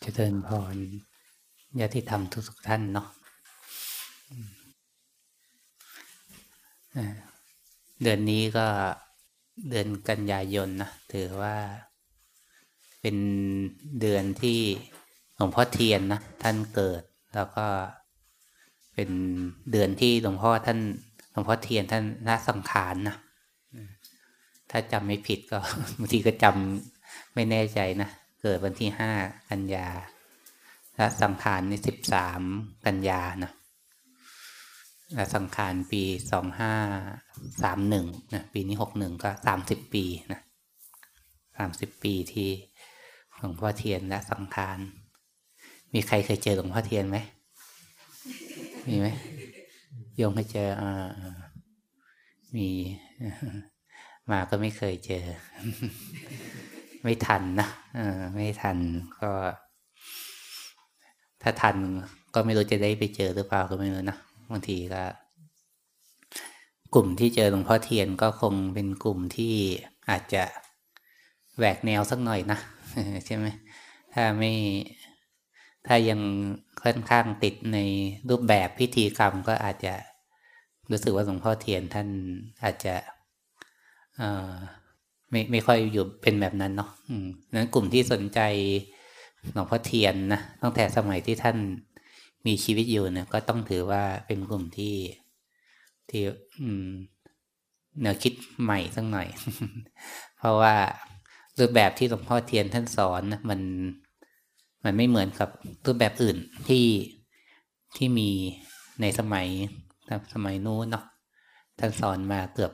เจริญพรญาติธรรมทุกท่านเนาะเดือนนี้ก็เดือนกันยายนนะถือว่าเป็นเดือนที่หลวงพ่อเทียนนะท่านเกิด แล้วก็เป็นเดือนที่หลวงพ่อท่านหลวงพ่อเทียนท่านละสังขารนะถ้าจำไม่ผิดก็บางทีก็จำไม่แน่ใจนะ เกิดวันที่ห้ากันยาและสังขารในสิบสามกันยานะและสังขารปีสองห้าสามหนึ่งนะปีนี้หกหนึ่งก็สามสิบปีนะสามสิบปีที่หลวงพ่อเทียนและสังขารมีใครเคยเจอหลวงพ่อเทียนไหมมีไหมโยมเคยเจออ่ามีมาก็ไม่เคยเจอ ไม่ทันนะเออไม่ทันก็ ถ้าทันก็ไม่รู้จะได้ไปเจอหรือเปล่าก็ไม่รู้นะบางทีก็ กลุ่มที่เจอหลวงพ่อเทียนก็คงเป็นกลุ่มที่อาจจะแหวกแนวสักหน่อยนะใช่ไหมถ้าไม่ถ้ายังค่อนข้างติดในรูปแบบพิธีกรรมก็อาจจะรู้สึกว่าหลวงพ่อเทียนท่านอาจจะ ไม่ไม่ค่อยอยู่เป็นแบบนั้นเนาะนั้นกลุ่มที่สนใจหลวงพ่อเทียนนะตั้งแต่สมัยที่ท่านมีชีวิตอยู่เนี่ยก็ต้องถือว่าเป็นกลุ่มที่ที่อืมแนวคิดใหม่สักหน่อย เพราะว่ารูปแบบที่หลวงพ่อเทียนท่านสอนนะมันมันไม่เหมือนกับรูปแบบอื่นที่ที่มีในสมัยสมัยนู้นเนาะท่านสอนมาเกือบ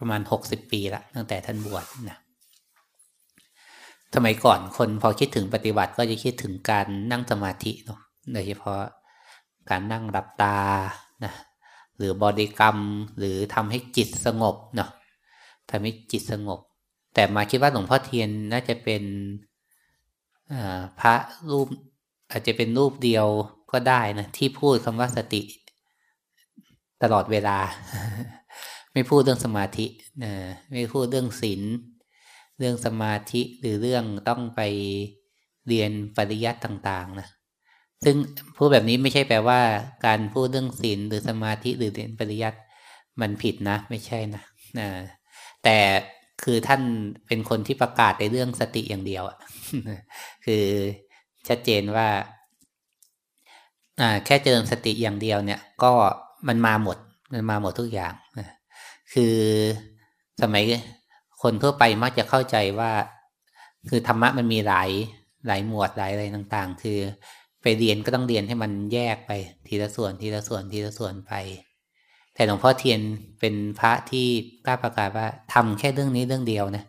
ประมาณหกสิบปีละตั้งแต่ท่านบวชนะสมัยก่อนคนพอคิดถึงปฏิบัติก็จะคิดถึงการนั่งสมาธิเนาะโดยเฉพาะการนั่งหลับตานะหรือบริกรรมหรือทำให้จิตสงบเนาะทำให้จิตสงบ แต่มาคิดว่าหลวงพ่อเทียนน่าจะเป็นพระรูปอาจจะเป็นรูปเดียวก็ได้นะที่พูดคำว่าสติตลอดเวลา ไม่พูดเรื่องสมาธินะไม่พูดเรื่องศีลเรื่องสมาธิหรือเรื่องต้องไปเรียนปริยัติต่าง ๆ นะซึ่งพูดแบบนี้ไม่ใช่แปลว่า การพูดเรื่องศีลหรือสมาธิหรือเรียนปริยัติมันผิดนะ ไม่ใช่นะนะแต่คือท่านเป็นคนที่ประกาศในเรื่องสติอย่างเดียวคือชัดเจนว่าอ่าแค่เจริญสติอย่างเดียวเนี่ย ก็มันมาหมด มันมาหมดทุกอย่าง คือสมัยคนทั่วไปมักจะเข้าใจว่า คือธรรมะมันมีหลายหลายหมวดหลายอะไรต่างๆ คือไปเรียนก็ต้องเรียนให้มันแยกไปทีละส่วนทีละส่วนทีละส่วนไป แต่หลวงพ่อเทียนเป็นพระที่กล้าประกาศว่าทำแค่เรื่องนี้เรื่องเดียวนะ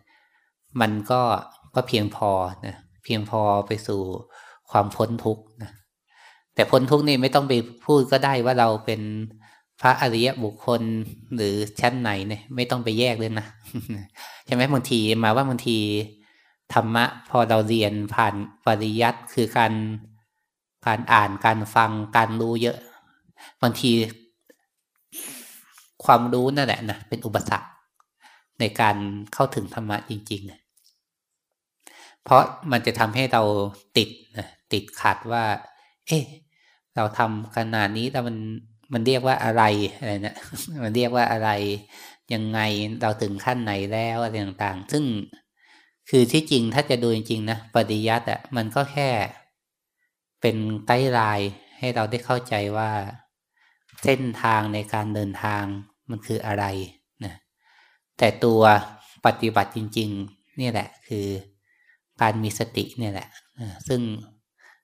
มันก็ก็เพียงพอนะเพียงพอไปสู่ความพ้นทุกข์นะแต่พ้นทุกข์นี่ไม่ต้องไปพูดก็ได้ว่าเราเป็น พระอริยบุคคลหรือชั้นไหนเนี่ย ไม่ต้องไปแยกเลยนะใช่ไหมบางทีมาว่าบางทีธรรมะ พอเราเรียนผ่านปริยัติคือการการอ่านการฟังการรู้เยอะ บางทีความรู้นั่นแหละนะเป็นอุปสรรคในการเข้าถึงธรรมะจริง ๆ เพราะมันจะทำให้เราติดนะติดขัดว่า เอ๊ะ เราทำขนาดนี้แต่มัน มันเรียกว่าอะไรอะไรนะมันเรียกว่าอะไร ยังไงเราถึงขั้นไหนแล้วอะไรต่างๆ ซึ่งคือที่จริงถ้าจะดูจริงๆนะปฏิยัติอะมันก็แค่ เป็นไกด์ไลน์ให้เราได้เข้าใจว่าเส้นทางในการเดินทางมันคืออะไรนะแต่ตัวปฏิบัติจริง ๆ นี่แหละ คือการมีสติเนี่ยแหละซึ่ง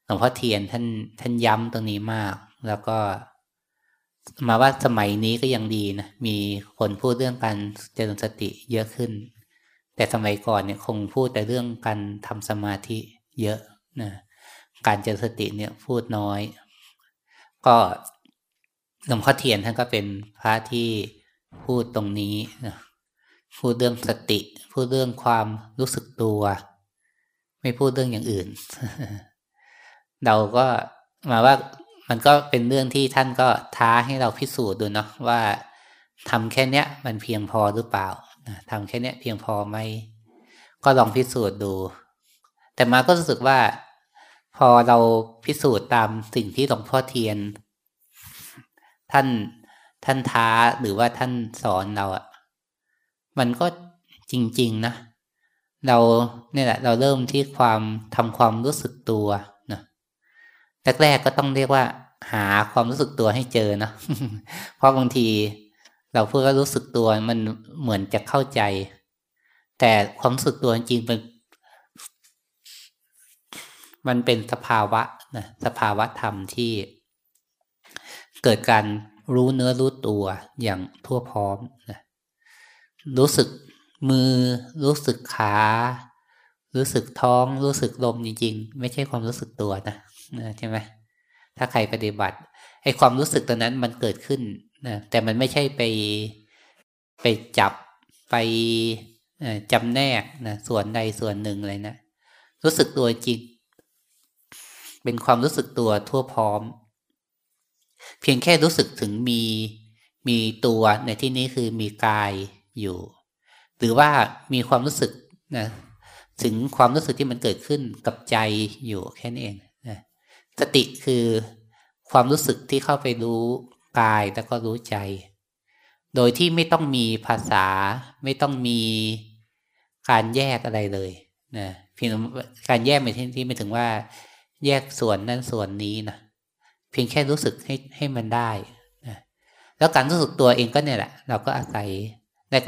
หลวงพ่อเทียนท่านท่านย้ำตรงนี้มาก แล้วก็ มาว่าสมัยนี้ก็ยังดีนะ มีคนพูดเรื่องการเจริญสติเยอะขึ้น แต่สมัยก่อนเนี่ยคงพูดแต่เรื่องการทำสมาธิเยอะนะการเจริญสติเนี่ยพูดน้อย ก็หลวงพ่อเทียนท่านก็เป็นพระที่พูดตรงนี้นะพูดเรื่องสติ พูดเรื่องความรู้สึกตัว ไม่พูดเรื่องอย่างอื่น เราก็มาว่า มันก็เป็นเรื่องที่ท่านก็ท้าให้เราพิสูจน์ดูเนาะว่าทำแค่เนี้ยมันเพียงพอหรือเปล่าทำแค่เนี้ยเพียงพอไหมก็ลองพิสูจน์ดู แต่มาก็รู้สึกว่า พอเราพิสูจน์ตามสิ่งที่หลวงพ่อเทียน ท่านท่านท้าหรือว่าท่านสอนเราอะมันก็จริง ๆ นะ เราเนี่ยแหละ เราเริ่มที่ความทำความรู้สึกตัว แรกๆก็ต้องเรียกว่า หาความรู้สึกตัวให้เจอนะเพราะบางทีเราเพูดว่ารู้สึกตัวมันเหมือนจะเข้าใจ แต่ความรู้สึกตัวจริงๆมันมันเป็นสภาวะนะสภาวะธรรมที่ เกิดการรู้เนื้อรู้ตัวอย่างทั่วพร้อมนะรู้สึกมือ รู้สึกขา รู้สึกท้อง รู้สึกลมจริงๆ ไม่ใช่ความรู้สึกตัวนะ ใช่ไหมถ้าใครปฏิบัติไอ้ความรู้สึกตัวนั้นมันเกิดขึ้นนะแต่มันไม่ใช่ไปไปจับไปจำแนกนะส่วนใดส่วนหนึ่งเลยนะรู้สึกตัวจริง เป็นความรู้สึกตัวทั่วพร้อม เพียงแค่รู้สึกถึงมีมีตัวในที่นี้คือมีกายอยู่ หรือว่ามีความรู้สึกนะถึงความรู้สึกที่มันเกิดขึ้นกับใจอยู่แค่นี้เอง สติคือความรู้สึกที่เข้าไปรู้กายแล้วก็รู้ใจ โดยที่ไม่ต้องมีภาษา ไม่ต้องมีการแยกอะไรเลยนะเพียงการแยกในที่ที่ไม่ถึงว่า แยกส่วนนั้นส่วนนี้นะเพียงแค่รู้สึกให้ให้มันได้นะแล้วการรู้สึกตัวเองก็เนี่ยแหละ เราก็อาศัย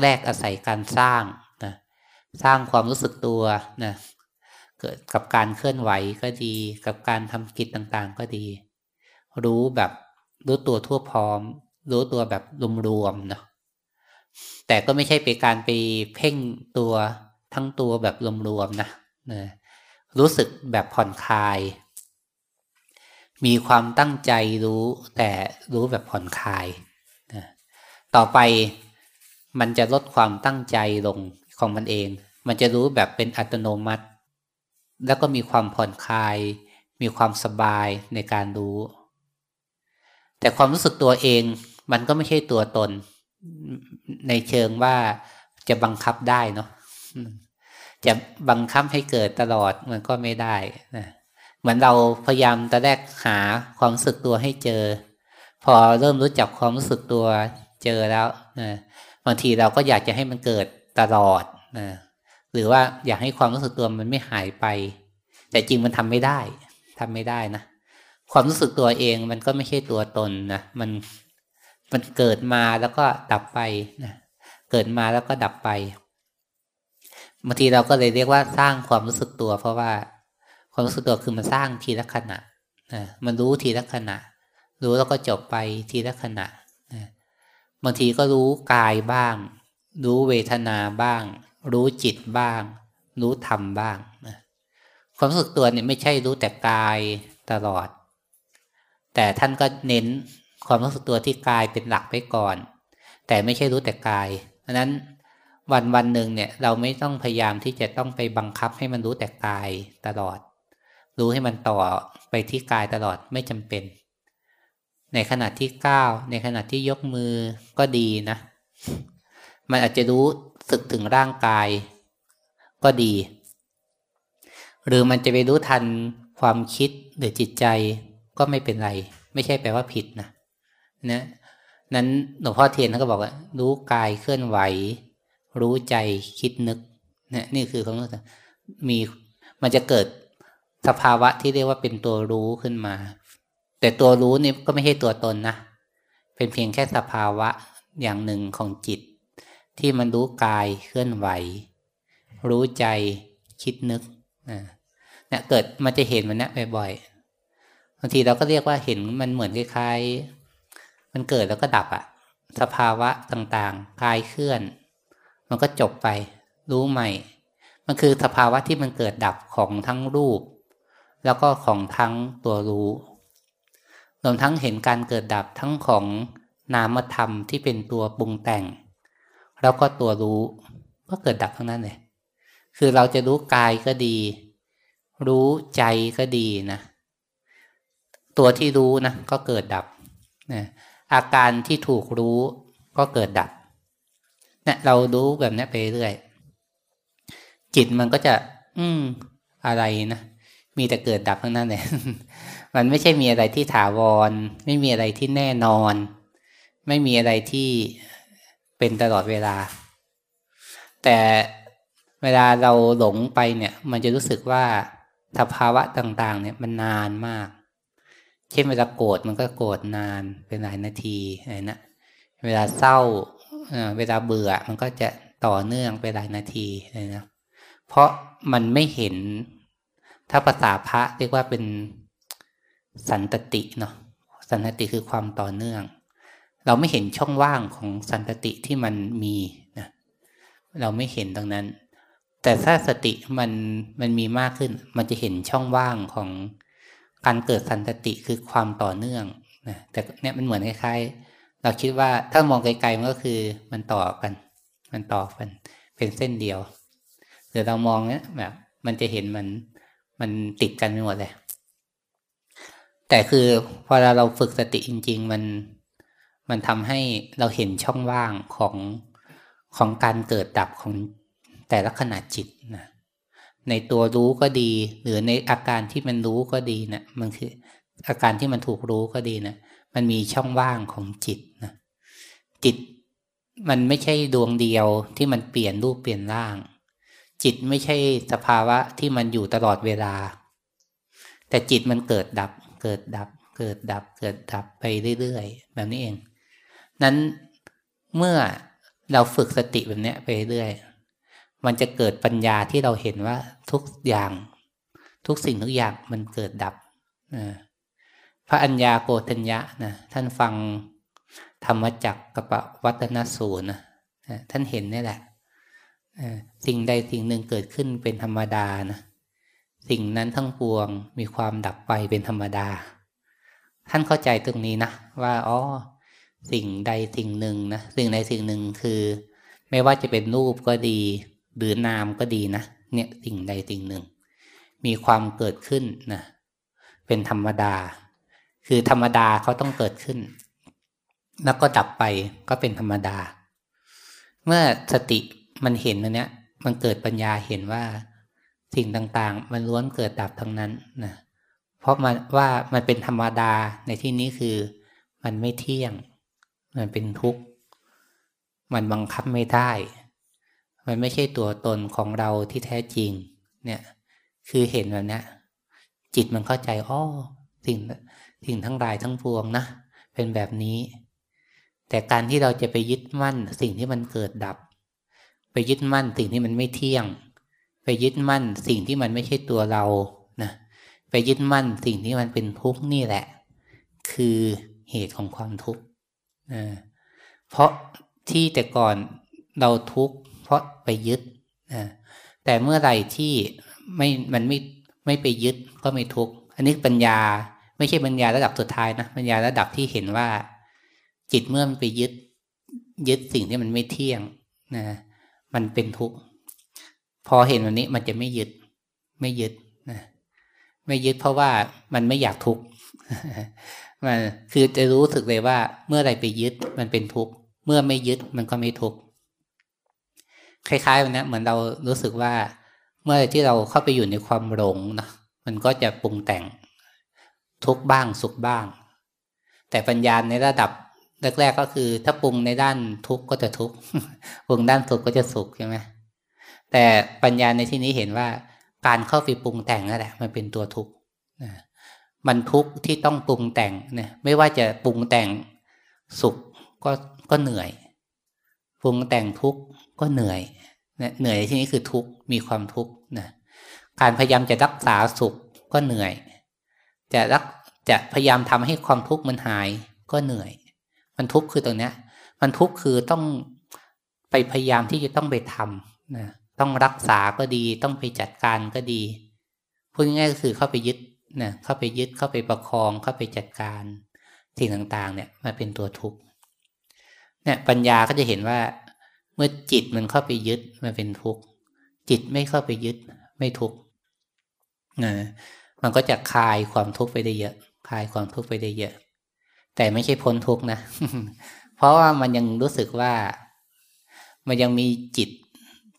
แรก ๆ อาศัยการสร้างนะสร้างความรู้สึกตัวนะ เกิดกับการเคลื่อนไหวก็ดี กับการทำกิจต่างๆก็ดี รู้แบบรู้ตัวทั่วพร้อม รู้ตัวแบบรวมๆเนาะแต่ก็ไม่ใช่ไปการไปเพ่งตัวทั้งตัวแบบรวมๆนะนะรู้สึกแบบผ่อนคลาย มีความตั้งใจรู้แต่รู้แบบผ่อนคลายนะต่อไปมันจะลดความตั้งใจลงของมันเอง มันจะรู้แบบเป็นอัตโนมัติ แล้วก็มีความผ่อนคลาย มีความสบายในการรู้ แต่ความรู้สึกตัวเองมันก็ไม่ใช่ตัวตน ในเชิงว่าจะบังคับได้เนาะจะบังคับให้เกิดตลอดมันก็ไม่ได้นะเหมือนเราพยายามตะแรกหาความรู้สึกตัวให้เจอ พอเริ่มรู้จักความรู้สึกตัวเจอแล้วนะบางทีเราก็อยากจะให้มันเกิดตลอดนะ หรือว่าอยากให้ความรู้สึกตัวมันไม่หายไป แต่จริงมันทำไม่ได้ทำไม่ได้นะความรู้สึกตัวเองมันก็ไม่ใช่ตัวตนนะมันมันเกิดมาแล้วก็ดับไปนะเกิดมาแล้วก็ดับไปบางทีเราก็เลยเรียกว่าสร้างความรู้สึกตัว เพราะว่าความรู้สึกตัวคือมันสร้างทีละขณะนะมันรู้ทีละขณะ รู้แล้วก็จบไปทีละขณะนะบางทีก็รู้กายบ้าง รู้เวทนาบ้าง รู้จิตบ้าง รู้ธรรมบ้างนะความรู้สึกตัวเนี่ยไม่ใช่รู้แต่กายตลอด แต่ท่านก็เน้นความรู้สึกตัวที่กายเป็นหลักไปก่อน แต่ไม่ใช่รู้แต่กายดังนั้นวันวันหนึ่งเนี่ยเราไม่ต้องพยายามที่จะต้องไปบังคับให้มันรู้แต่กายตลอด รู้ให้มันต่อไปที่กายตลอดไม่จำเป็น ในขณะที่ก้าวในขณะที่ยกมือก็ดีนะ มันอาจจะรู้ สึกถึงร่างกาย ก็ดี หรือมันจะไปรู้ทันความคิดหรือจิตใจก็ไม่เป็นไร ไม่ใช่แปลว่าผิดนะนะนั้นหลวงพ่อเทียนเขาก็บอกว่า รู้กายเคลื่อนไหว รู้ใจคิดนึกเนี่ยนี่คือความรู้สึกมีมันจะเกิดสภาวะที่เรียกว่าเป็นตัวรู้ขึ้นมา แต่ตัวรู้นี่ก็ไม่ใช่ตัวตนนะเป็นเพียงแค่สภาวะอย่างหนึ่งของจิต ที่มันรู้กายเคลื่อนไหว รู้ใจคิดนึกเนี่ยเกิดมันจะเห็นมันเนี้ยบ่อยๆบางทีเราก็เรียกว่าเห็นมันเหมือนคล้ายๆ มันเกิดแล้วก็ดับอะสภาวะต่างๆกายเคลื่อน มันก็จบไป รู้ใหม่ มันคือสภาวะที่มันเกิดดับของทั้งรูป แล้วก็ของทั้งตัวรู้รวมทั้งเห็นการเกิดดับทั้งของนามธรรมที่เป็นตัวปรุงแต่ง แล้วก็ตัวรู้ก็เกิดดับทั้งนั้นเลยคือเราจะรู้กายก็ดี รู้ใจก็ดีนะ ตัวที่รู้นะก็เกิดดับนะอาการที่ถูกรู้ก็เกิดดับเนี่ยเรารู้แบบนี้ไปเรื่อย จิตมันก็จะ อืมอะไรนะมีแต่เกิดดับทั้งนั้นเลยมันไม่ใช่มีอะไรที่ถาวร ไม่มีอะไรที่แน่นอน ไม่มีอะไรที่ เป็นตลอดเวลา แต่เวลาเราหลงไปเนี่ย มันจะรู้สึกว่าสภาวะต่าง ๆ เนี่ยมันนานมาก เช่นเวลาโกรธมันก็โกรธนานเป็นหลายนาทีอะไรนะเวลาเศร้าเวลาเบื่อมันก็จะต่อเนื่องไปหลายนาทีเลยนะ เพราะมันไม่เห็นถ้าภาษาพระเรียกว่าเป็นสันตติเนาะสันตติคือความต่อเนื่อง เราไม่เห็นช่องว่างของสันตติที่มันมีนะเราไม่เห็นตรงนั้น แต่ถ้าสติมันมันมีมากขึ้น มันจะเห็นช่องว่างของการเกิดสันตติคือความต่อเนื่องนะแต่เนี่ยมันเหมือนคล้ายๆ เราคิดว่าถ้ามองไกลๆมันก็คือมันต่อกัน มันต่อกัน เป็นเส้นเดียวหรือเรามองเนี้ยแบบ มันจะเห็นมันมันติดกันไปหมดเลยแต่คือพอเราฝึกสติจริง ๆ มัน มันทำให้เราเห็นช่องว่างของของการเกิดดับของแต่ละขนาดจิตนะในตัวรู้ก็ดี หรือในอาการที่มันรู้ก็ดีนะมันคืออาการที่มันถูกรู้ก็ดีนะมันมีช่องว่างของจิตนะจิตมันไม่ใช่ดวงเดียวที่มันเปลี่ยนรูปเปลี่ยนร่าง จิตไม่ใช่สภาวะที่มันอยู่ตลอดเวลา แต่จิตมันเกิดดับ เกิดดับ เกิดดับ เกิดดับไปเรื่อยๆแบบนี้เอง นั้นเมื่อเราฝึกสติแบบนี้ไปเรื่อย มันจะเกิดปัญญาที่เราเห็นว่าทุกอย่าง ทุกสิ่งทุกอย่างมันเกิดดับพระอัญญาโกฏัญญะนะท่านฟังธรรมจักกับวัฒนสูตรนะท่านเห็นนี่แหละสิ่งใดสิ่งหนึ่งเกิดขึ้นเป็นธรรมดานะสิ่งนั้นทั้งปวงมีความดับไปเป็นธรรมดา ท่านเข้าใจตรงนี้นะว่าอ๋อ สิ่งใดสิ่งหนึ่งนะสิ่งใดสิ่งหนึ่งคือ ไม่ว่าจะเป็นรูปก็ดี หรือนามก็ดีนะเนี่ยสิ่งใดสิ่งหนึ่ง มีความเกิดขึ้นนะเป็นธรรมดา คือธรรมดาเขาต้องเกิดขึ้น แล้วก็ดับไปก็เป็นธรรมดา เมื่อสติมันเห็นอันเนี้ย มันเกิดปัญญาเห็นว่า สิ่งต่างๆ มันล้วนเกิดดับทั้งนั้นนะเพราะมันว่ามันเป็นธรรมดาในที่นี้คือ มันไม่เที่ยง มันเป็นทุกข์ มันบังคับไม่ได้ มันไม่ใช่ตัวตนของเราที่แท้จริง เนี่ย คือเห็นแบบนี้จิตมันเข้าใจอ้อสิ่งสิ่งทั้งหลายทั้งปวงนะเป็นแบบนี้ แต่การที่เราจะไปยึดมั่น สิ่งที่มันเกิดดับ ไปยึดมั่นสิ่งที่มันไม่เที่ยง ไปยึดมั่นสิ่งที่มันไม่ใช่ตัวเรานะไปยึดมั่นสิ่งที่มันเป็นทุกข์นี่แหละ คือเหตุของความทุกข์ นะเพราะที่แต่ก่อนเราทุกข์เพราะไปยึดนะแต่เมื่อไหร่ที่ไม่มันไม่ไม่ไปยึดก็ไม่ทุกข์อันนี้ปัญญาไม่ใช่ปัญญาระดับสุดท้ายนะปัญญาระดับที่เห็นว่า จิตเมื่อมันไปยึดยึดสิ่งที่มันไม่เที่ยงนะมันเป็นทุกข์พอเห็นวันนี้มันจะไม่ยึดไม่ยึด ไม่ยึดเพราะว่ามันไม่อยากทุกข์มันคือจะรู้สึกเลยว่าเมื่อไรไปยึดมันเป็นทุกข์เมื่อไม่ยึดมันก็ไม่ทุกข์คล้ายๆวันนี้เหมือนเรารู้สึกว่า เมื่อที่เราเข้าไปอยู่ในความหลงนะมันก็จะปรุงแต่งทุกข์บ้างสุขบ้าง แต่ปัญญาในระดับแรกๆก็คือ ถ้าปรุงในด้านทุกข์ก็จะทุกข์ปรุงด้านสุขก็จะสุขใช่ไหมแต่ปัญญาในที่นี้เห็นว่า การเข้าไปปรุงแต่งนั่นแหละมันเป็นตัวทุกข์มันทุกข์ที่ต้องปรุงแต่งเนี่ยไม่ว่าจะปรุงแต่งสุขก็ก็เหนื่อย ปรุงแต่งทุกข์ก็เหนื่อยเหนื่อยที่นี้คือทุกข์มีความทุกข์นะการพยายามจะรักษาสุขก็เหนื่อย จะรักจะพยายามทำให้ความทุกข์มันหายก็เหนื่อย มันทุกข์คือตรงเนี้ย มันทุกข์คือต้องไปพยายามที่จะต้องไปทำนะ ต้องรักษาก็ดี ต้องไปจัดการก็ดีพูดง่ายๆก็คือเข้าไปยึดนะเข้าไปยึดเข้าไปประคองเข้าไปจัดการสิ่งต่างๆ เนี่ยมาเป็นตัวทุกข์เนี่ยปัญญาก็จะเห็นว่า เมื่อจิตมันเข้าไปยึดมันเป็นทุกข์จิตไม่เข้าไปยึดไม่ทุกข์นะมันก็จะคลายความทุกข์ไปได้เยอะคลายความทุกข์ไปได้เยอะ แต่ไม่ใช่พ้นทุกข์นะ เพราะว่ามันยังรู้สึกว่า มันยังมีจิต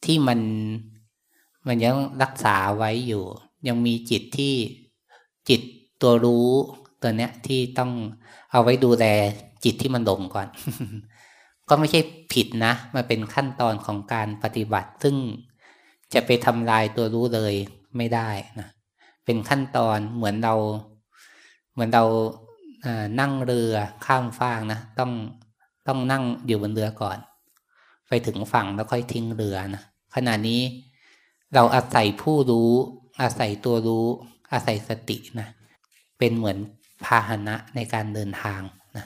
ที่มันมันยังรักษาไว้อยู่ ยังมีจิตที่จิตตัวรู้ตัวเนี้ยที่ต้องเอาไว้ดูแลจิตที่มันหลงก่อน ก็ไม่ใช่ผิดนะมันเป็นขั้นตอนของการปฏิบัติ ซึ่งจะไปทำลายตัวรู้เลยไม่ได้นะเป็นขั้นตอนเหมือนเรา เหมือนเรานั่งเรือข้ามฟากนะต้องต้องนั่งอยู่บนเรือก่อน ไปถึงฝั่งแล้วค่อยทิ้งเรือนะ ขณะนี้เราอาศัยผู้รู้ อาศัยตัวรู้ อาศัยสตินะ เป็นเหมือนพาหนะในการเดินทางนะ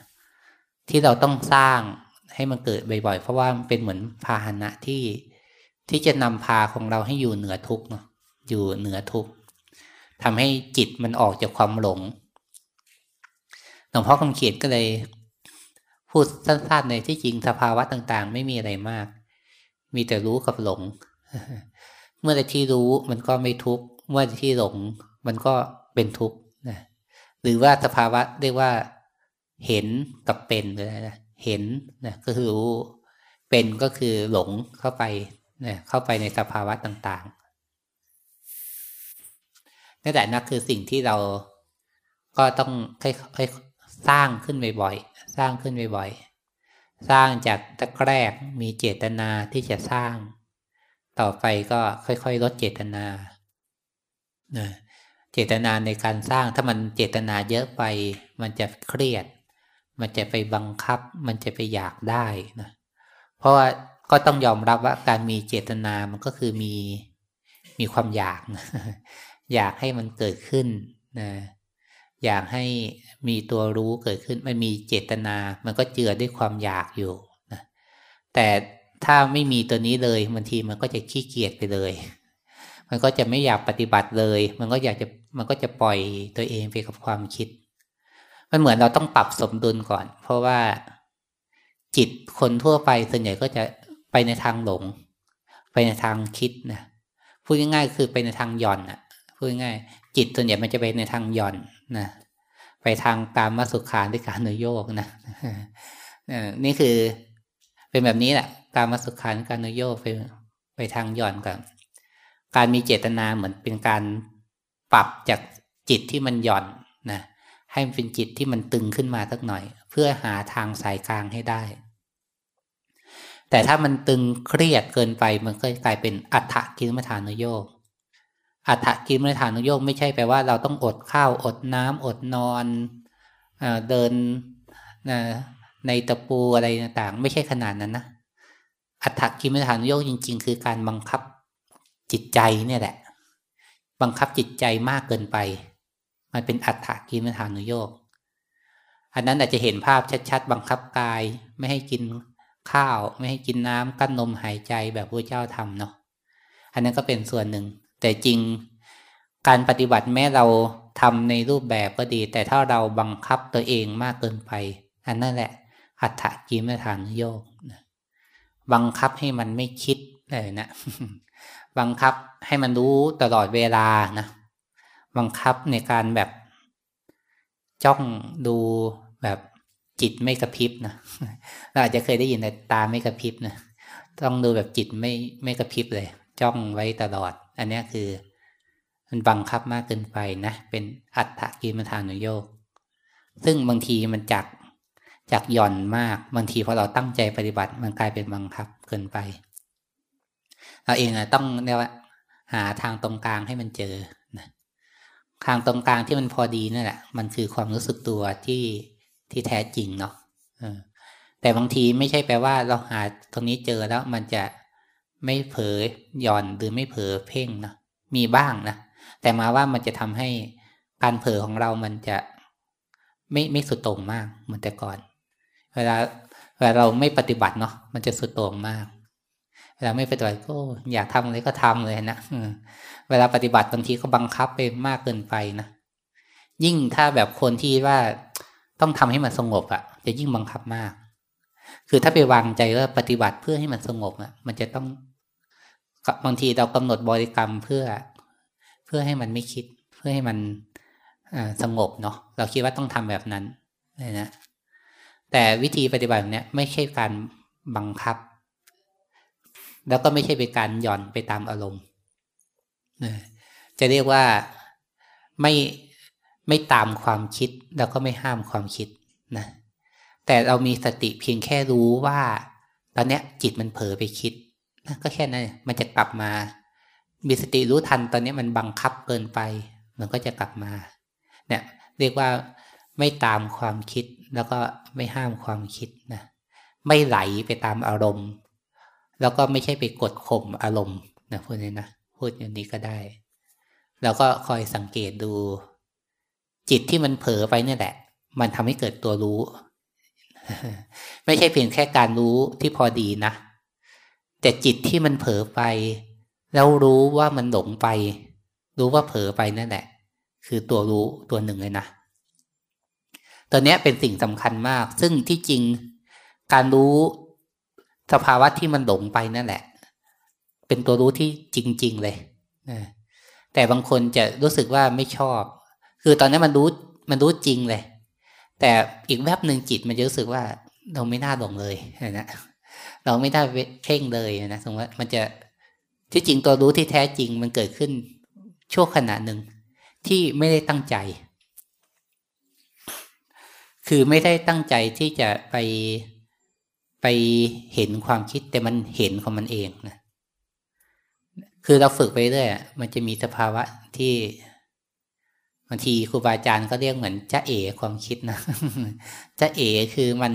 ที่เราต้องสร้างให้มันเกิดบ่อยๆ เพราะว่ามันเป็นเหมือนพาหนะที่ที่จะนำพาของเราให้อยู่เหนือทุกเนาะอยู่เหนือทุกทำให้จิตมันออกจากความหลงหลวงพ่อคำเขียนก็เลย พูดสั้นๆในที่จริงสภาวะต่างๆ ไม่มีอะไรมาก มีแต่รู้กับหลง เมื่อที่รู้มันก็ไม่ทุกข์ เมื่อที่หลง มันก็เป็นทุกข์นะหรือว่าสภาวะเรียกว่า เห็นกับเป็นเลยนะเห็นนะก็คือรู้เป็นก็คือหลงเข้าไปนะเข้าไปในสภาวะต่างๆนั่นแหละนะคือสิ่งที่เราก็ต้องค่อยๆสร้างขึ้นบ่อยๆสร้างขึ้นบ่อยๆ สร้างจากตะแรกมีเจตนาที่จะสร้าง ต่อไปก็ค่อยๆ ลดเจตนานะเจตนาในการสร้างถ้ามันเจตนาเยอะไป มันจะเครียด มันจะไปบังคับ มันจะไปอยากได้นะเพราะว่าก็ต้องยอมรับว่าการมีเจตนามันก็คือมีมีความอยากนะอยากให้มันเกิดขึ้นนะ อยากให้มีตัวรู้เกิดขึ้นมันมีเจตนา มันก็เจือด้วยความอยากอยู่นะแต่ถ้าไม่มีตัวนี้เลยบางทีมันก็จะขี้เกียจไปเลย มันก็จะไม่อยากปฏิบัติเลย มันก็อยากจะมันก็จะปล่อยตัวเองไปกับความคิด มันเหมือนเราต้องปรับสมดุลก่อน เพราะว่าจิตคนทั่วไปส่วนใหญ่ก็จะไปในทางหลง ไปในทางคิดนะพูดง่ายๆคือไปในทางหย่อนอะพูดง่ายจิตส่วนใหญ่มันจะไปในทางหย่อน นะไปทางตามมาสุขานด้วยการนโยกนะนี่คือเป็นแบบนี้แหละการมาสุขานการนโยกไปไปทางหย่อนกันการมีเจตนาเหมือนเป็นการปรับจากจิตที่มันหย่อนนะให้มันเป็นจิตที่มันตึงขึ้นมาสักหน่อย เพื่อหาทางสายกลางให้ได้ แต่ถ้ามันตึงเครียดเกินไปมันก็กลายเป็นอัฏฐกิลมฐานโยก อัฐกิลมัฐานุโยกไม่ใช่แปลว่าเราต้องอดข้าวอดน้ำอดนอนเดินในตะปูอะไรต่างๆ ไม่ใช่ขนาดนั้นนะอัฐกิลมัฐานโยกจริง ๆ คือการบังคับจิตใจเนี่ยแหละ บังคับจิตใจมากเกินไป มันเป็นอัตถกินธานุโยกอันนั้นอาจจะเห็นภาพชัดๆ บังคับกาย ไม่ให้กินข้าว ไม่ให้กินน้ำกั้นนมหายใจแบบพระเจ้าทำเนาะอันนั้นก็เป็นส่วนหนึ่ง แต่จริงการปฏิบัติแม้เราทำในรูปแบบก็ดี แต่ถ้าเราบังคับตัวเองมากเกินไป อันนั่นแหละอัตถกิมฐานโยกบังคับให้มันไม่คิดเลยนะ บังคับให้มันรู้ตลอดเวลานะ บังคับในการแบบจ้องดูแบบจิตไม่กระพริบนะเราอาจจะเคยได้ยินแต่ตาไม่กระพริบนะต้องดูแบบจิตไม่ไม่กระพริบเลย จ้องไว้ตลอด อันนี้คือ มันบังคับมากเกินไปนะ เป็นอัตถกิมทานุโยกซึ่งบางทีมันจักจากหย่อนมาก บางทีพอเราตั้งใจปฏิบัติ มันกลายเป็นบังคับเกินไป เราเองอะต้องเรียกว่า หาทางตรงกลางให้มันเจอนะทางตรงกลางที่มันพอดีนั่นแหละ มันคือความรู้สึกตัวที่ที่แท้จริงเนาะแต่บางทีไม่ใช่แปลว่าเราหาตรงนี้เจอแล้วมันจะ ไม่เผลอหย่อนหรือไม่เผลอเพ่งนะมีบ้างนะแต่มาว่ามันจะทำให้การเผลอของเรามันจะไม่ไม่สุดโต่งมากเหมือนแต่ก่อน เวลาเวลาเราไม่ปฏิบัติเนาะมันจะสุดโต่งมากเวลาไม่ปฏิบัติก็อยากทำอะไรก็ทำเลยนะเวลาปฏิบัติบางทีก็บังคับไปมากเกินไปนะยิ่งถ้าแบบคนที่ว่าต้องทำให้มันสงบอะ่ะ จะยิ่งบังคับมาก คือถ้าไปวางใจว่าปฏิบัติเพื่อให้มันสงบอะ มันจะต้องบางทีเรากำหนดบริกรรมเพื่อ เพื่อให้มันไม่คิด เพื่อให้มันสงบเนาะเราคิดว่าต้องทำแบบนั้นนะแต่วิธีปฏิบัติเนี้ยไม่ใช่การบังคับ แล้วก็ไม่ใช่เป็นการหย่อนไปตามอารมณ์จะเรียกว่าไม่ไม่ตามความคิด แล้วก็ไม่ห้ามความคิดนะ แต่เรามีสติเพียงแค่รู้ว่า ตอนเนี้ยจิตมันเผลอไปคิดก็แค่นั้นมันจะกลับมา มีสติรู้ทันตอนนี้มันบังคับเกินไป มันก็จะกลับมา เนี่ย เรียกว่าไม่ตามความคิดแล้วก็ไม่ห้ามความคิดนะไม่ไหลไปตามอารมณ์ แล้วก็ไม่ใช่ไปกดข่มอารมณ์นะพูดนี้นะพูดอย่างนี้ก็ได้ แล้วก็คอยสังเกตดู จิตที่มันเผลอไปเนี่ยแหละ มันทำให้เกิดตัวรู้ ไม่ใช่เพียงแค่การรู้ที่พอดีนะ แต่จิตที่มันเผลอไป แล้วรู้ว่ามันหลงไป รู้ว่าเผลอไปนั่นแหละ คือตัวรู้ตัวหนึ่งเลยนะตัวนี้เป็นสิ่งสำคัญมาก ซึ่งที่จริงการรู้สภาวะที่มันหลงไปนั่นแหละ เป็นตัวรู้ที่จริง ๆ เลยนะแต่บางคนจะรู้สึกว่าไม่ชอบ คือตอนนี้มันรู้มันรู้จริงเลย แต่อีกแวบหนึ่งจิตมันจะรู้สึกว่าเราไม่น่าหลงเลยนะเราไม่ได้เพ่งเลยนะสมมติว่ามันจะที่จริงตัวรู้ที่แท้จริงมันเกิดขึ้นชั่วขณะหนึ่งที่ไม่ได้ตั้งใจ คือไม่ได้ตั้งใจที่จะไปไปเห็นความคิดแต่มันเห็นของมันเองนะคือเราฝึกไปเรื่อยมันจะมีสภาวะที่ บางทีครูบาอาจารย์ก็เรียกเหมือนจะเอความคิดนะจะเอคือมัน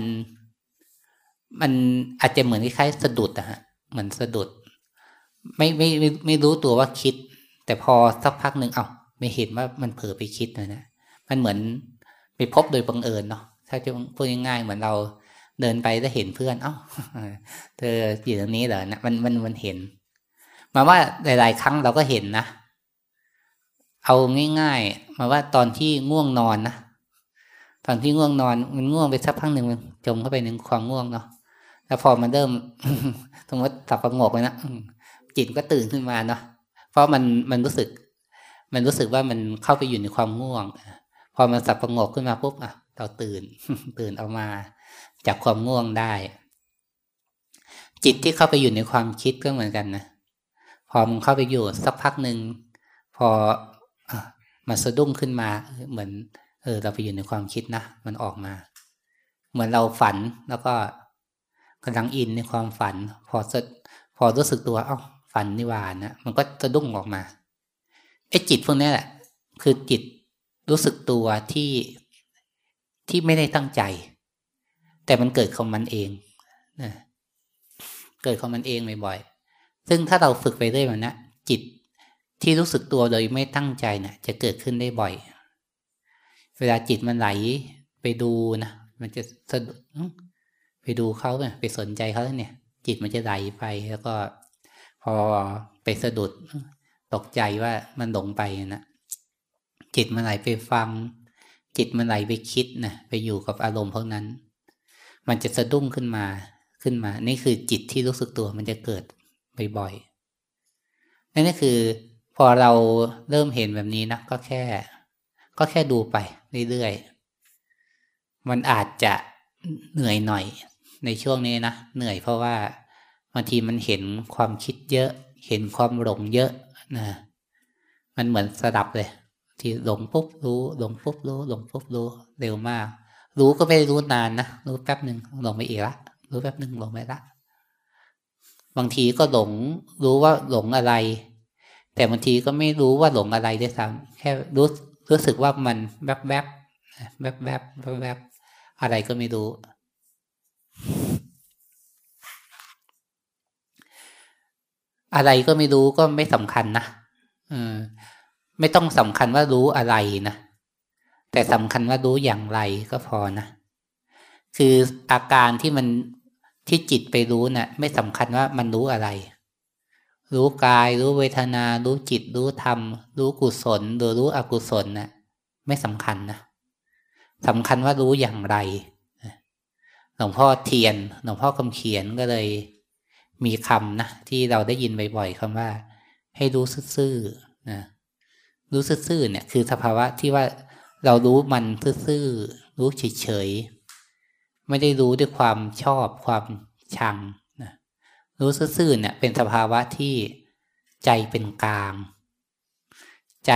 มันอาจจะเหมือนคล้ายๆสะดุดอะฮะเหมือนสะดุด ไม่ไม่ไม่ไม่รู้ตัวว่าคิด แต่พอสักพักหนึ่งเอา้าไม่เห็นว่ามันเผลอไปคิดนะนะมันเหมือนไปพบโดยบังเอิญเนาะถ้าจะพูดง่ายๆเหมือนเราเดินไปแล้วเห็นเพื่อน เอ้าเธออยู่ตรงนี้เหรอนะมันมันมันเห็นมาว่าหลาย ๆ ครั้งเราก็เห็นนะ เอาง่ายๆมาว่าตอนที่ง่วงนอนนะตอนที่ง่วงนอนมันง่วงไปสักพักหนึ่งมันจมเข้าไปในความง่วงเนาะแล้วพอมันเริ่มสมมติสับประงกไปนะจิตก็ตื่นขึ้นมาเนาะเพราะมันมันรู้สึก มันรู้สึกว่ามันเข้าไปอยู่ในความง่วง พอมันสับประงกขึ้นมาปุ๊บอะเราตื่นตื่นออกมาจากความง่วงได้ จิตที่เข้าไปอยู่ในความคิดก็เหมือนกันนะพอมันเข้าไปอยู่สักพักหนึ่งพอ มันสะดุ้งขึ้นมา เหมือน เออ เราไปอยู่ในความคิดนะ มันออกมา เหมือนเราฝันแล้วก็กำลังอินในความฝัน พอสพอรู้สึกตัว เอ้าฝันนิวานนะมันก็สะดุ้งออกมาไอ้จิตพวกนี้แหละ คือจิตรู้สึกตัวที่ที่ไม่ได้ตั้งใจ แต่มันเกิดของมันเองนะเกิดของมันเองบ่อยๆซึ่งถ้าเราฝึกไปเรื่อยๆนะจิต ที่รู้สึกตัวโดยไม่ตั้งใจนะจะเกิดขึ้นได้บ่อย เวลาจิตมันไหลไปดูนะมันจะสะดุดไปดูเขาเนี่ยไปสนใจเขาเนี่ย จิตมันจะไหลไปแล้วก็พอไปสะดุด ตกใจว่ามันหลงไปนะจิตมันไหลไปฟัง จิตมันไหลไปคิดนะไปอยู่กับอารมณ์พวกนั้น มันจะสะดุ้งขึ้นมาขึ้นมา นี่คือจิตที่รู้สึกตัวมันจะเกิดบ่อยๆนั่นก็คือ พอเราเริ่มเห็นแบบนี้นะก็แค่ ก็แค่ดูไปเรื่อยๆมันอาจจะเหนื่อยหน่อย ในช่วงนี้นะเหนื่อยเพราะว่าบางทีมันเห็นความคิดเยอะ เห็นความหลงเยอะนะมันเหมือนสลับเลย ที่หลงปุ๊บรู้หลงปุ๊บรู้หลงปุ๊บรู้เร็วมาก รู้ก็ไม่รู้นานนะรู้แป๊บหนึ่งหลงไปอีกละรู้แป๊บหนึ่งหลงไปละบางทีก็หลงรู้ว่าหลงอะไร แต่บางทีก็ไม่รู้ว่าหลงอะไรด้วยซ้ำแค่รู้รู้สึกว่ามันแวบแวบแวบแวบแวบแวบอะไรก็ไม่รู้ อะไรก็ไม่รู้ก็ไม่สำคัญนะอไม่ต้องสำคัญว่ารู้อะไรนะแต่สำคัญว่ารู้อย่างไรก็พอนะคืออาการที่มันที่จิตไปรู้นะ่ะ ไม่สำคัญว่ามันรู้อะไร รู้กาย รู้เวทนา รู้จิต รู้ธรรม รู้กุศลหรือรู้อกุศลนะ่ะ ไม่สำคัญนะสำคัญว่ารู้อย่างไรหลวงพ่อเทียนหลวงพ่อคำเขียนก็เลย มีคำนะที่เราได้ยินบ่อยๆคำว่า ให้รู้ซื่อๆนะรู้ซื่อๆเนี่ย คือสภาวะที่ว่าเรารู้มันซื่อๆรู้เฉยๆไม่ได้รู้ด้วยความชอบความชัง รู้ซื่อๆเนี่ยเป็นสภาวะที่ใจเป็นกลาง ใจ